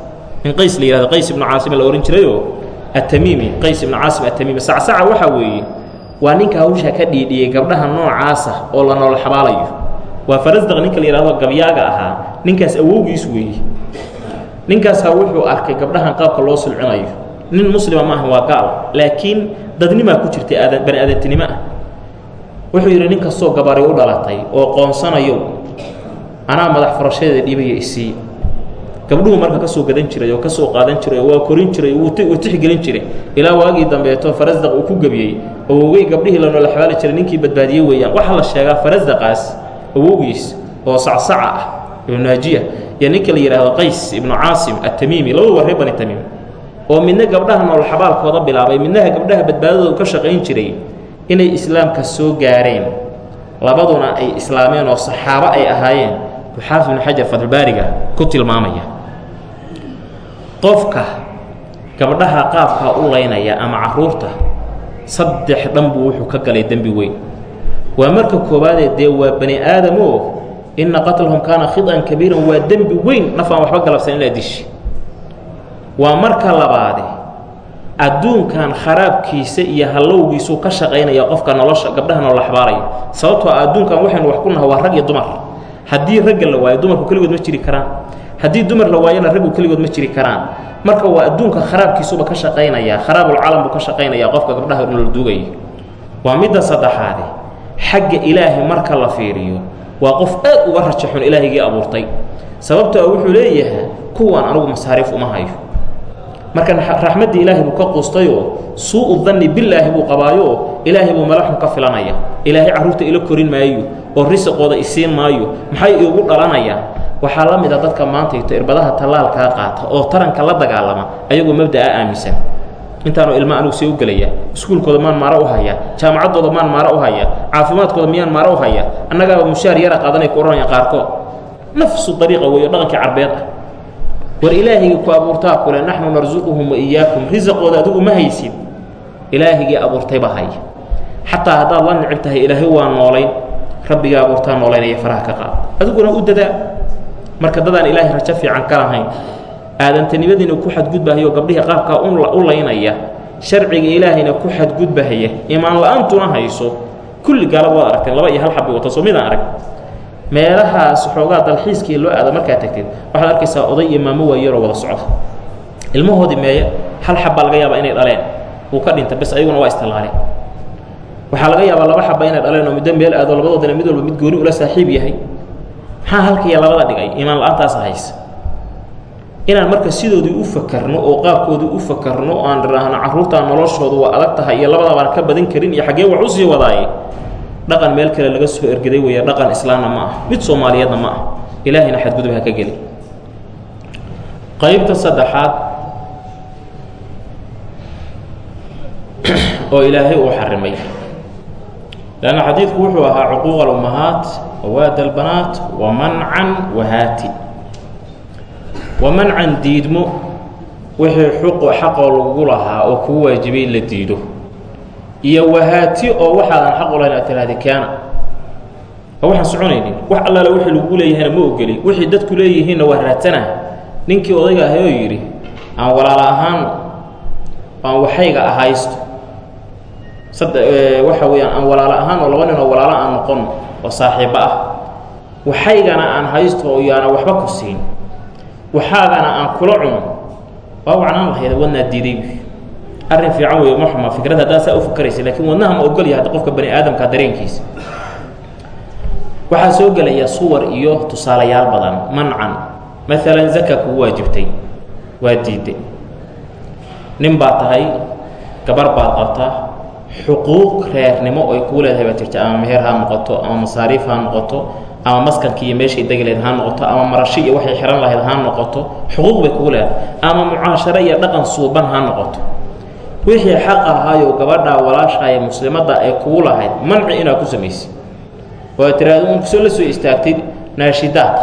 Nin qays la yihahdo qays ibnu caasim la ohan jirayoo atamiimi qays ibnu caasim atamiimi sacsaca waxaa weeye waa ninka hawsha ka dhiidhiyey gabdhaha noocaasa oo la nolol xabaalayo. Waa farasdaq ninka la yihahdo gabyaaga ahaa. Ninkaas awowgiis weeye ninkaasaa wuxuu arkay gabdhahan qaabka loo sulcinayo nin muslima maaha waa gaal. Laakiin dadnimaa ku aadan bani aadantinimo ah. Wuxuu yidhi nin kastoo gabari u dhalatay oo qoonsanayo anaa madax furashadeeda dhiibaya isii gabdhuhu marka ka soo gadan jiray oo ka soo qaadan jiray waa korin jiray wuu tixgelin jiray. Ilaa waagii dambeeto farasdaq uu ku gebiyey awowgey gabdhihii la noola xabaali jiray ninkii badbaadiyey weeyaan. Waxaa la sheegaa farasdaqaas awowgiis oo sacsaca ah ibnu naajiya iyo ninka la yidhaahdo qays ibnu caasim atamiimi labadu waa reer bani tamiim oo midna gabdhaha nool xabaalkooda bilaabay midnaha gabdhaha badbaadadooda ka shaqayn jiray inay islaamka soo gaareen. Labaduna ay islaameen oo saxaabo ay ahaayeen. Buu xaafid ibnu xajar fadlbaariga ku tilmaamaya qofka gabdhaha qaabkaa u laynaya ama carruurta saddex dhan buu wuxuu ka galay dembi weyn. Waa marka koowaadee dee waa bani aadamoo inna qatlahum kaana khidan kabiiran waa dembi weyn naf aan waxba galabsan ilaa dishi waa marka labaade adduunkan kharaabkiisa iyo hallowgiisuu ka shaqaynaya qofka nolosha gabdhaha nolola xabaalaya sababtoo a adduunkan waxaynu wax ku naha waa rag iyo dumar. Haddii ragga la waayo dumarku keligood ma jiri karaan. Haddii dumar la waayona raggu keligood ma jiri karaan. Marka waa adduunka kharaabkiisuba ka shaqaynaya kharaabulcalam buu ka shaqaynaya qofka gabdhaha nolol duugaya waa midda saddexaade xagga ilaahay marka la fiiriyo waa qof aad uga rajaxun ilaahigii abuurtay. Sababtoo a wuxuu leeyahay kuwaan anigu masaariif uma hayo marka raxmaddii ilaahay buu ka quustayoo suu-u danni bilaahi buu qabaayooo ilaahay buu malaxun ka filanaya. Ilaahay carruurta ila korin maayo oo risaqooda isiin maayo maxay iigu dhalanayaan waxaa la mid a dadka maantayto irbadaha tallaalkaa qaata oo taranka la dagaalama ayagoo mabda'a aaminsan. Intaanu ilma anugu see u gelaya iskuulkooda maan maaro u haya jaamacaddooda maan maaro u haya caafimaadkooda miyaan maaro u haya annagaaba mushaar yara qaadanay ku odhanaya qaarkood. Nafsu dariiqa weeyo dhaqankii carbeed ah war ilaahigii ku abuurtaa kule naxnu narsuquhum wa iyaakum risaqooda adigu ma haysid ilaahigii abuurtayba haya xataa haddaad la nicib tahay ilaahay waa noolayn rabbigaa abuurtaa noolaynaya faraha ka qaad adiguna u dadaa. Marka dadaan ilaahay rajo fiican ka lahayn aadantanimadiina ku xadgudbahayoo gabdhihii qaabkaa u laynaya sharciga ilaahayna ku xadgudbahaya imaan la'aantuna hayso. Kulli gaalaba waad aragteen laba iyo hal xabbi wata soo midaan arag meelahaas xoogaa dalxiiskii loo aada markaad tagteed waxaad arkaysaa oday iyo maamo waayaroo wada socda ilmahoodii meeya hal xabbaa laga yaabaa inay dhaleen. Wuu ka dhinta bes ayaguna waa istallaaleen waxaa laga yaabaa laba xaba inay dhaleen oo muddo meel aado labadoodina mid walba mid gooni ula saaxiib yahay. Maxaa halkiiya labada dhigay? Iimaan la'aantaas haysa inaan marka sidoodii u fakarno oo qaabkoodii u fakarno aan dhiraahno carruurtaa noloshoodu waa adag tahay iyo labadaabaan ka badan karin iyo xaggee wax u sii wadaaye dhaqan meel kale laga soo ergeday weeye dhaqan islaamna ma ah. Mid soomaaliyeedna ma ah. Ilaahayna xadgudub ha ka geli qaybta saddexaad oo ilaahay uu xarimay. Lanna xadiidku wuxuu ahaa cuquuq alummahaat wawaad albanaat wa mancan wahaati wa mancan diidmo wixii xuqu xaqoo lagu lahaa oo kuu waajibay la diido iyo wahaati oo waxaadan xaq u lahayn aad tiraahda kaana oo waxaan soconaynin wax allaale wixii lagu leeyahayna ma ogeli wixii dadku leeyihiinna waa raadsanaha ninkii odayga ahay oo yidhi aan walaalo ahaan aan waxayga ahaysto. Waxa weeyaan aan walaalo ahaan oo laba nin oo walaalo aan noqon oo saaxiibbo ah. Waxaygana aan haysto oo yaana waxba ku siin. Waxaagana aan kula cuno. Waa wacnaan lahayd wadnaa diiday arrin fiican weeye ma xuma fikrad haddaa saa u fakaraysa laakiin wadnaha ma ogol yahay hadda qofka bani aadamka dareenkiisa. Waxaa soo gelaya suwar iyo tusaalayaal badan mancan. Maalan zaka kugu waajibtay waa diidday nin baa tahay gabar baad qabtaa xuquuq reernimo ay kuu leedahay baa jirta ama meher ha noqoto ama masaariif ha noqoto ama maskankii iyo meeshay degi lahayd ha noqoto ama marashi iyo waxay xihan lahayd ha noqoto xuquuq bay kugu leedahay. Ama mucaasharo iyo dhaqan suuban ha noqoto wixii xaq ahaayoo gabadhaa walaashaaya muslimadda ay kugu lahayd manci inaad ku samaysid. Oo aad tiraahdo un ku soo la soo istaagtid naashidaad.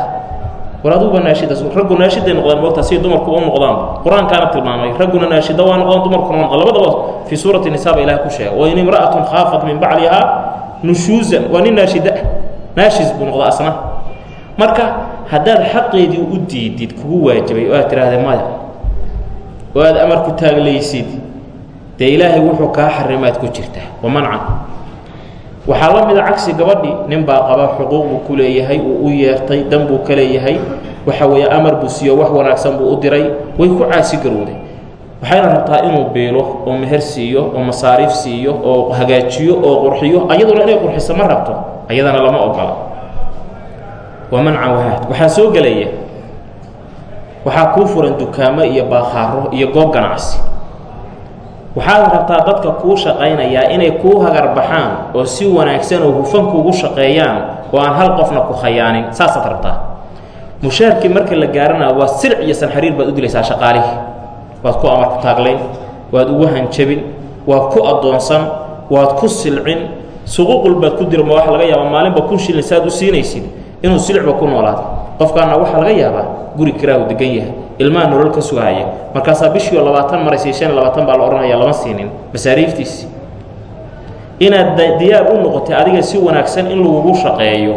War aduguba naashidaas raggu naashiday noqdaan moogtaa si dumarku u noqdaan. Qur'aankaana tilmaamay ragguna naashida waa noqdaan dumarkuna waa noqdaan labadaba fii suurati nisaa ba ilaah ku sheegay wa in imra'atun khaafat min baclihaa nushuusan waa nin naashida naashis buu noqdaa asna. Marka haddaad xaqeedii u diidid kugu waajibay oo aad tidhaahda maya oo aad amar ku taaglaysid dee ilaahay wuxuu kaa xarimaad ku jirtaa wa mancan waxaa la mida cagsi gabadhii nin baa qaba xuquuq buu ku leeyahay uu u yeertay dan buu ka leeyahay. Waxa weeye amar buu siiyo wax wanaagsan buu u diray way ku caasi garowday. Waxayna rabtaa inuu biilo oo meher siiyo oo masaariif siiyo oo hagaajiyo oo qurxiyo. Ayaduna inay qurxiso ma rabto ayadana lama ogola. Waa wahaad waxaa soo gelaya waxaa kuu furan dukaamo iyo baakhaaro iyo goob ganacsi waxaad rabtaa dadka kuu shaqaynayaa inay kuu hagarbaxaan oo si wanaagsan oo hufan kuugu shaqeeyaan oo aan hal qofna ku khayaanin saasaad rabtaa. Mushaarkii marka la gaarana waa sirc iyo sanxariir baad u dilaysaa shaqaalihii waad ku amar ku taaglayn waad ugu hanjabin waad ku addoonsan waad ku silcin. Suquuqul baad ku dirma waxa laga yaabaa maalinba kun shilin saad u siinaysid inuu silicba ku noolaado. Qofkaana waxaa laga yaabaa guri kiraahu degan yahay ilmaha nolol ka sugahaya markaasaa bishiio labaatan maraysa shan iyo labaatan baa la odhanaya lama siinin. Masaariiftiisi inaad diyaar u noqotay adiga si wanaagsan in lagugu shaqeeyo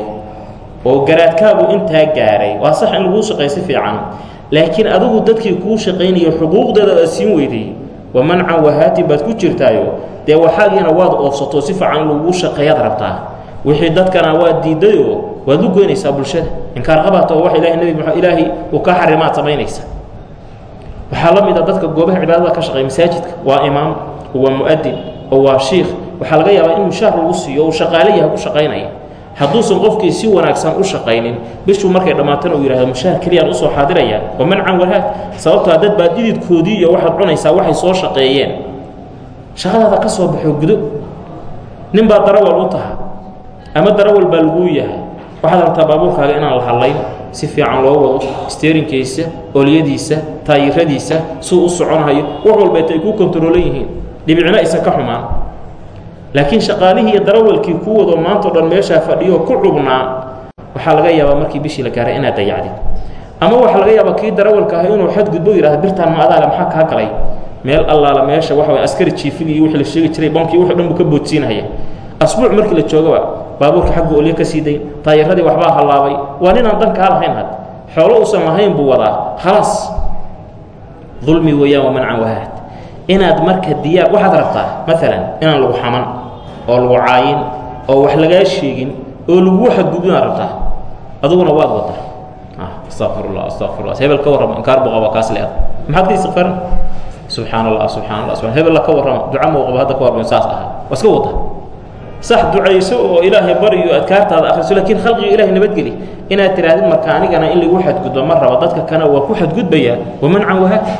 oo garaadkaagu intaa gaaray waa sax in laguu shaqeey si fiican. Laakiin adigu dadkii kuu shaqaynayo xuquuqdeeda aad siin weyday wa mancan wahaati baad ku jirtaayo dee waxaagiina waad oofsato si fiican in lagugu shaqeeyaad rabtaa. Wixii dadkana waad diidayoo waad u goynaysaa bulshada. Inkaar qabaata oo wax ilahay nebi mxamed ilaahay uu kaa xarimaad samaynaysa waxaa la mid a dadka goobaha cibaadada ka shaqeeya masaajidka. Waa imaam oo waa mu'adin oo waa shiikh waxaa laga yaabaa in mushaar lagu siiyo uu shaqaale yahay ku shaqaynaya. Hadduusan qofkii si wanaagsan u shaqaynin bishuu markay dhammaatana uu yidhahdo mushaar keliyaan u soo xaadiraya? Waa mancan wahaad sababtoa dad baa dhididkoodii iyo waxaad cunaysaa waxay soo shaqeeyeen. Shaqadaada ka soo baxo gudo. Nin baa darawal u taha ama darawal baa laguu yahay. Waxaad rabtaa baabuurkaaga inaan la hadlayn si fiican loo wado steerinkiisa olyadiisa taayiradiisa suu u soconhayo wax walbeeta ay kuu kontaroolan yihiin. Dhibicna aysan ka xumaan. Laakiin shaqaalihii iyo darawalkii kuu wado maantao dhan meeshaa fadhiyo ku cubnaa waxaa laga yaabaa markii bishii la gaaray inaad dayacdid. Ama waxaa laga yaabaa kii darawalka ahay inuu xadgudbo yihahda birtaan ma adaale maxaa kaa galay? Meel allaala meesha waxa way askari jiifigi wixii la sheegi jiray bonkii wuxuu dhan buu ka boodsiinaya. Asbuuc markii la joogaba baabuurka xagga olyo ka sii day taayiradii waxbaa hallaabay waa ninaan dan kaa lahayn had. Xoolo uusan lahayn buu wadaa. Khalaas dulmi weeyaan waa mancan wahaad. Inaad marka diyaar waxaad rabtaa maalan inaan lagu xaman oo lagu caayin oo wax lagaa sheegin oo lagu xadgudbinaad rabtaa. Aduguna waad wadaa astaqfirullah astaqfirullah hebel ka warrama inkaar buu qabaa kaas leeda maxaad ka istikfaaran subxaan allah subxaan allah subaan hebella ka warrama duca mowqaba hadda ka warrama saas ahaa. Waa iska wada sax ducayso oo ilaahay bariyo adkaartaada akhriso laakiin khalqiga ilahay nabadgeli inaad tidhaahdid marka anigana in lagu xadgudbo ma rabo dadka kana waa ku xadgudbayaa wamancan wahaaka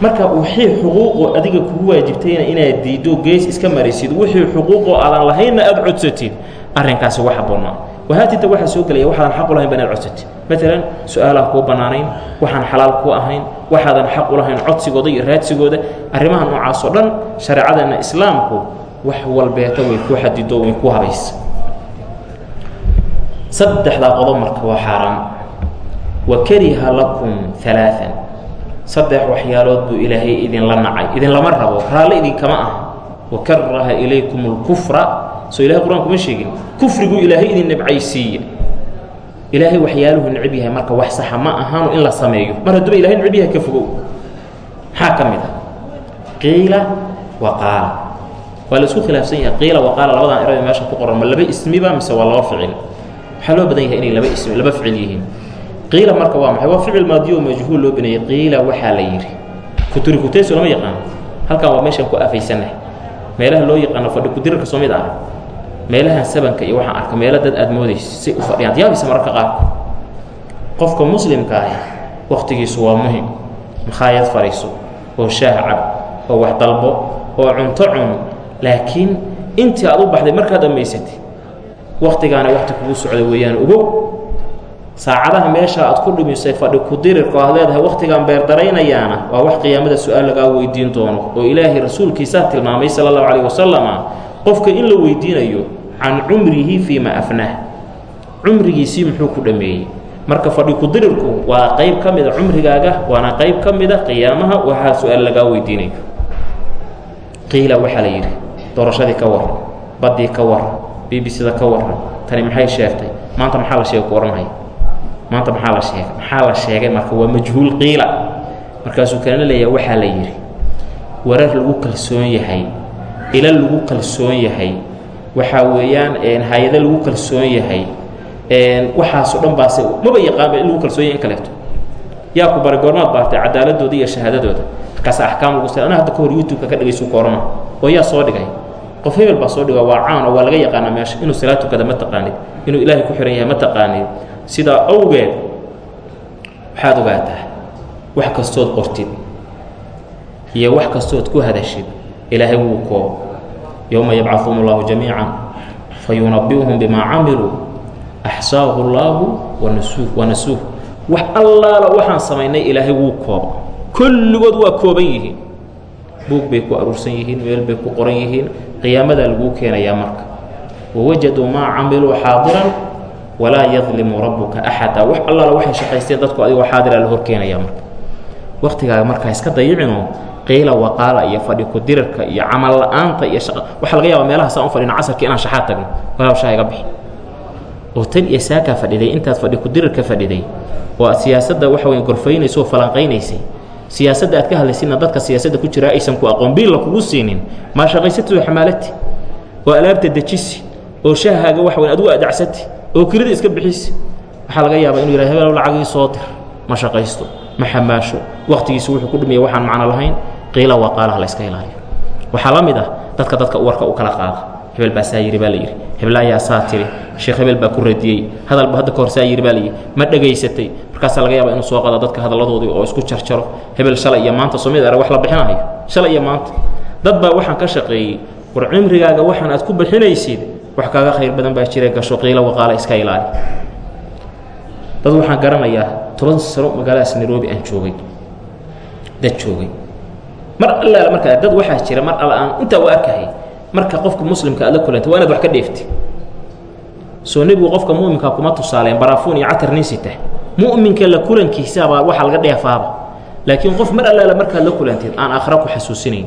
marka wixii xuquuqoo adiga kugu waajibtayna inaad diiddo gees iska maraysid wixii xuquuqoo aadan lahaynna aada codsatid arrinkaasi wax habboonnaa wahaatinta waxaa soo gelaya waxaadan xaq u lahayn ba inaad codsatid maalan su'aalaan kuu bannaanayn waxaan xalaal kuu ahayn waxaadan xaq u lahayn codsigooda iyo raadsigooda. Arrimaha noocaas oo dhan shareecadeenna islaamku wax walbeeta way ku xadido way ku habaysa. Saddexdaa qodob marka waa xaaraan wa kariha lakum alaaan saddex waxyaalood buu ilaahay idinla nacay idinlama rabo raalli idinkama ah wa karaha ilaykum اlkufra soo ilahay qur'aan kuma sheegin kufrigu ilaahay idin nabcaysiiya ilaahay waxyaaluhu necab yahay marka wax saxa ma ahaanu in la sameeyo. Mar hadduuba ilahay necab yahay ka fogow. Maxaa ka mid ah? Qiila wa qaala waa la isku khilaafsan yahay. Qiila wa qaala labadan erada meesha ku qoran ma laba ismiba mise waa laba ficil? Waxaa loo badan yahay inay laba ismi laba ficil yihiin. Qiila marka waa maxay? Waa ficil maadiyo majhuul loo bineeyey qiila waxaa la yidhi kuturi kutayso lama yaqaano halkan waa meeshaan ku afaysannahay meelaha loo yaqaano fadhi kudirarka soo mid ah. Meelahan sabanka iyo waxaan arka meelo dad aada moodaysa say u fadhiyaan. Yaabaysa mararka qaarku qofka muslimka ahi wakhtigiisu waa muhiim makhaayad fadhiiso? Oo shaah cab oo wax dalbo oo cunto cun laakiin intii aad u baxday markaad dhammaysatay wakhtigaana wakti kugu socda weeyaan. Ogow saacadaha meesha aad ku dhimisay fadhi kudirirka oo aad leedahay wakhtigaan beerdaraynayaana waa wax qiyaamada su'aal lagaa weydiin doono oo ilaahay rasuulkiisaa tilmaamay sala allahu calayh wasalama qofka in la weydiinayo can cumrihi fii ma afnaah cumrigiisii muxuu ku dhammeeyey. Marka fadhi kudirirku waa qayb ka mida cumrigaaga waana qayb ka mida qiyaamaha waxaa su'aal lagaa weydiinayo. Qiila waxaa la yidhi doorashadii ka waran baddii ka waran b b c-da ka waran tani maxay sheegtay? Maanta maxaa la sheegay ku odhanhaya maanta maxaa la sheegay? Maxaa la sheegay? Marka waa majhuul qiila. Markaasuu kalena leeyahay waxaa la yidhi warar lagu kalsoon yahay ila lagu kalsoon yahay waxaa weeyaan hay'ado lagu kalsoon yahay waxaasoo dhan baase maba yaqaanba in lagu kalsoon yahay in kaleeto. Yaa ku baray goormaad baartay cadaaladooda iyo shahaadadooda. Markaas axkaam lagu sa ana hadda ka hor youtube-ka ka dhigaysu koorana oo yaa soo dhigay qof hebel baa soo dhiga waa caano waa laga yaqaanaa meesha. Inuu salaad tukada ma taqaanid inuu ilaahay ku xihan yahay ma taqaanid. Sidaa awgeed waxaad ogaataa wax kastood qortid iyo wax kastood ku hadashid ilaahay wuu koob yowma yabcaum اllahu jamiica fayunabiuhum bimaa camiluu axsaahu اllaahu wa nasuuh. Wax allaala waxaan samaynay ilaahay wuu koob kulligood waa kooban yihiin. Buug bay ku aruursan yihiin meel bay ku qoran yihiin qiyaamadaa laguu keenayaa marka. Wawajaduu maa camiluu xaadiran walaa yadlimu rabuka axada. Wax allaala waxay shaqaysteen dadku adigoo xaadiraa la hor keenayaa marka. Waktigaaga markaa iska dayicino qiila waqaala iyo fadhi kudirarka iyo camal la'aanta iyo waxaa laga yaaba meelaha saan u fadhino casarkii inaan shaxaad tagno walaal shaha iga bixi. Oo tan iyo saakaa fadhiday intaad fadhi kudirarka fadhiday oo aad siyaasadda waxa weya gorfaynaysa oo falanqaynaysay siyaasadda aad ka hadlaysina dadka siyaasadda ku jiraa aysan ku aqoon. Biilla kugu siinin maa shaqaysati oo xamaalati oo alaabta dejisi oo shahaaga waxa weyn adigu adacsati oo kirida iska bixisi. Waxaa laga yaabaa inu yihah hebel lacagii soo dir. Ma shaqaysto ma xamaasho. Wakhtigiisu wuxuu ku dhumiya waxaan macno lahayn. Qiila waa qaalaha la yska ilaaliyo. Waxaa la mid ah dadka dadka warka u kala qaada. Hebel baa saa yidhi baa la yidhi heblaayaa saa tiri. Sheekh hebel baa ku radiyey. Hadalba hadda ka hor saa yidhi baa la yidhi ma dhegaysatay markaasaa laga yaaba inuu soo qado dadka hadalladoodii oo isku jarjaro hebel shalay iyo maanta soo mid ara wax la bixinahayo shalay iyo maanta. Dad baa waxaan ka shaqeeyey. War cimrigaaga waxaan aad ku bixinaysid wax kaaga khayr badan baa jira gasho qiila waqaala iska ilaali. Dad waxaan garanayaa toban sano magaaladaas nairobi aan joogay. Dad joogay. Mar allaala markaa dad waxaa jira mar alla aan intaa u arkahay marka qofka muslimka aad la kulanta waa inaad wax ka dheefti. Soo nebigu qofka mu'minkaa kuma tusaaleen baraafuun iyo catar nin sita mu'minka la kulankiisaabaa waxaa laga dheefaaba. Laakiin qof mar allaala markaad la kulantid aan aakhira ku xasuusinayn.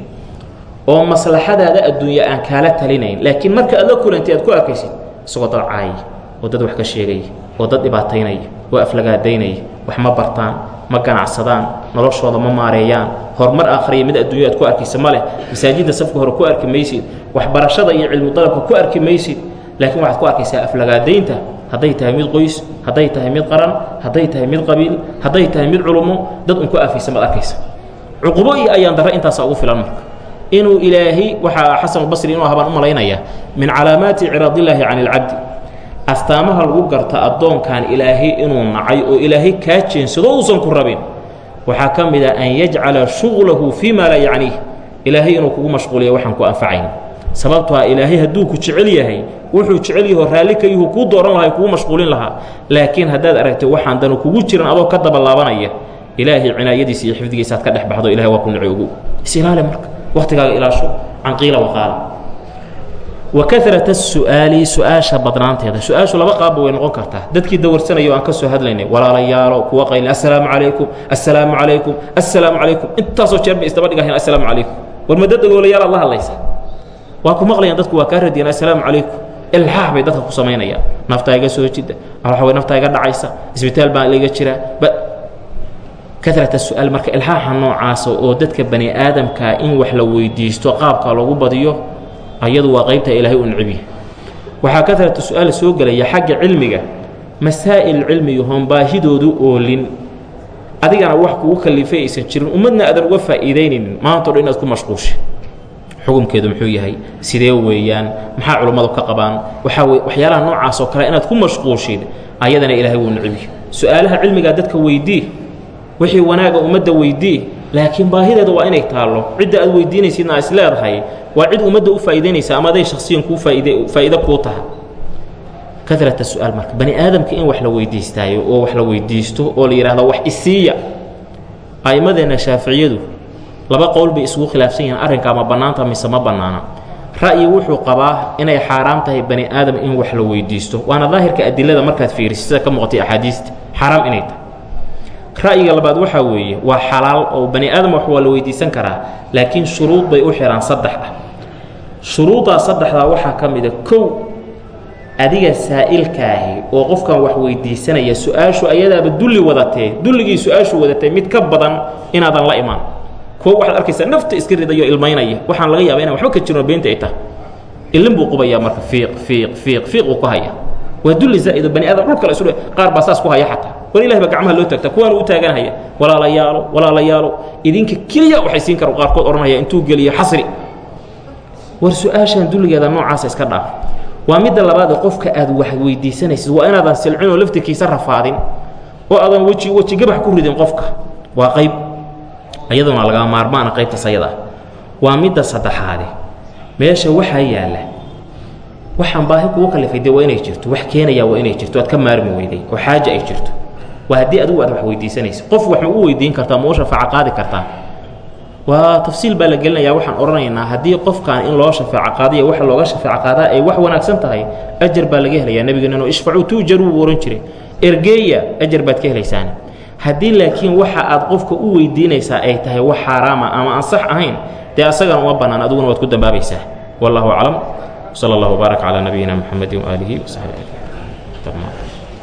Oo maslaxadaada adduunya aan kaala talinayn. Laakiin marka aad la kulantid aad ku arkaysid isagoo dad caayaya oo dad wax ka sheegaya oo dad dhibaataynaya oo aflagaadaynaya wax ma bartaan ma ganacsadaan noloshooda ma maareeyaan. Horumar aakhriya mid adduunya aad ku arkaysa ma leh. Masaajidda safka hore ku arki maysid waxbarashada iyo cilmu dalabka ku arki maysid. Laakiin waxaad ku arkaysaa aflagaadaynta hadday tahay mid qoys hadday tahay mid qaran hadday tahay mid qabiil hadday tahay mid culummo dad un ku aafaysan baad arkaysa. Cuqubo iyo ayaan darre intaasa ugu filan marka. Inuu ilaahay waxaa xasanulbasri inuu ahaa baan u malaynaya min calaamaati ciraadillaahi cani ilcabdi astaamaha lagu garta addoonkan ilaahay inuu nacay oo ilaahay kaa jeensado uusan ku rabin waxaa ka mid ah an yajcala shuغlahu fii ma laa yacniih ilaahay inuu kugu mashquuliya waxaan ku anfacayn sababto a ilaahay hadduu ku jecel yahay wuxuu jecel yaho raalli ka yuhu kuu dooran lahaa kugu mashquulin lahaa. Laakiin haddaad aragtay waxaan danu kugu jiran adoo ka dabalaabanaya ilaahay cinaayadiisa iyo xifdigiisa aad ka dhex baxdo ilahay waa ku nici ugu. Isilaali marka waktigaaga ilaasho can qiila waqaala wa karat الsu'aali su'aasha badnaanteeda. Su'aashu laba qaabba way noqon kartaa. Dadkii dawarsanayo aan ka soo hadlaynay walaalayaalo kuwa qaylin assalaamu calaykum assalaamu calaykum assalaamu calaykum. Intaasoo jeer bay isdaba dhigahayn assalaamu calaykum. War madda dagoolayaal aad la hadlaysa. Waa ku maqlayaan dadku waa kaa radiyaan assalaamu calaykum ilxaax bay dadka ku samaynayaan naftaa iga soo jida waxa way naftaa iga dhacaysa isbitaal baa laiga jiraa. Ba karat su'aal marka ilxaaxa noocaasa oo dadka bani aadamkaa in wax la weydiisto qaabka lagu badiyo ayadu waa qaybta ilaahay u nicibya waxaa katrata su'aal soo gelaya xagga cilmiga masaa'il cilmiyahoon baahidoodu oolin. Adigana wax kugu kalifay aysan jirin ummadna aadan uga faa'iidaynaynin maantao dhan inaad ku mashquusha xukunkeedu muxuu yahay sidee weeyaan? Maxaa culummadu ka qabaan? Waxaa wey waxyaalaha noocaas oo kale inaad ku mashquushid ayadana ilaahay wuu nicibya su'aalaha cilmigaa dadka weydii wixii wanaaga ummadda weydii laakiin baahideeda waa inay taallo. Cidda aad weydiinaysidna is leedahay waa cid ummadda u faa'idaynaysa ama aday shaksiyan kuu faaid kuu taha. Kadrata su'aal marka bani aadamka in wax la weydiistaayo oo wax la weydiisto oo la yidhahdo wax isiiya a'immadeenna shaaficiyadu laba qowl bay isugu khilaafsan yihiin arrinkaa ma bannaanta mise ma bannaana ra'yi wuxuu qabaa inay xaaraam tahay bani aadam in wax la weydiisto. Waana daahirka adilada markaad fiiriso sida ka muuqatay axaadiista xaaraam inay tahay. Ra'yiga labaad waxaa weeye waa xalaal oo bani aadam wax waa la weydiisan karaa laakiin shuruud bay u xidhaan saddex ah. Shuruuddaa saddexdaa waxaa ka mida kow adiga saa'ilkaahi oo qofkan wax weydiisanaya su'aashu ayadaaba dulli wadatee dulligii su'aashu wadatay mid ka badan inaadan la imaan kuwo waxaad arkaysaa nafta iska ridayo ilmaynaya. Waxaan laga yaaba inan waxba ka jirno beenta ay tahay. Ilin buu qubayaa marka fiiq fiiq fiiq fiiq uu ku haya waa dulli zaa'ido bani aadam dhulkale isu qaar baa saas ku haya xataa. War ilahi baa gacmaha loo taagtaa. Kuwaana u taaganhaya walaalayaalo walaalayaalo. Idinka keliya waxay siin kara qaarkood odhanaya intuu geliyo xasri. War su'aashan dulligeeda noocaasa iska dhaaf. Waa midda labaadee qofka aad wax weydiisanaysid waa inaadan silcinoo laftirkiisa rafaadin oo aadan weji weji gabax ku ridin qofka. Waa qayb iyaduna lagaa maarmaana qaybtaas ayada waa midda saddexaade meesha waxaa yaalla waxaan baahi kugu kalifay dee waa inay jirto wax keenayaa waa inay jirto aad ka maarmi weyday oo xaaja ay jirto. Waa haddii adigu aad wax weydiisanaysa qof wax u weydiin kartaa ma u shafaaco qaadi kartaa. Waa tafsiil baa la gelinayaa waxaan odhanaynaa haddii qofkan in loo shafaaco qaadaya waxa looga shafaaco qaadaa ay wax wanaagsan tahay ajar baa laga helayaa nebigeenano ishfacuu tuujaruu buu ohan jiray. Ergeeya ajar baad ka helaysaan haddii laakiin waxa aad qofka u weydiinaysaa ay tahay wax xaaraama ama aan sax ahayn dee asagana uma bannaan adiguna waad ku dambaabaysaa wallahu aclam. Sala allah wbaarak calaa nabiyina muxamedi waaalihi wasaxbi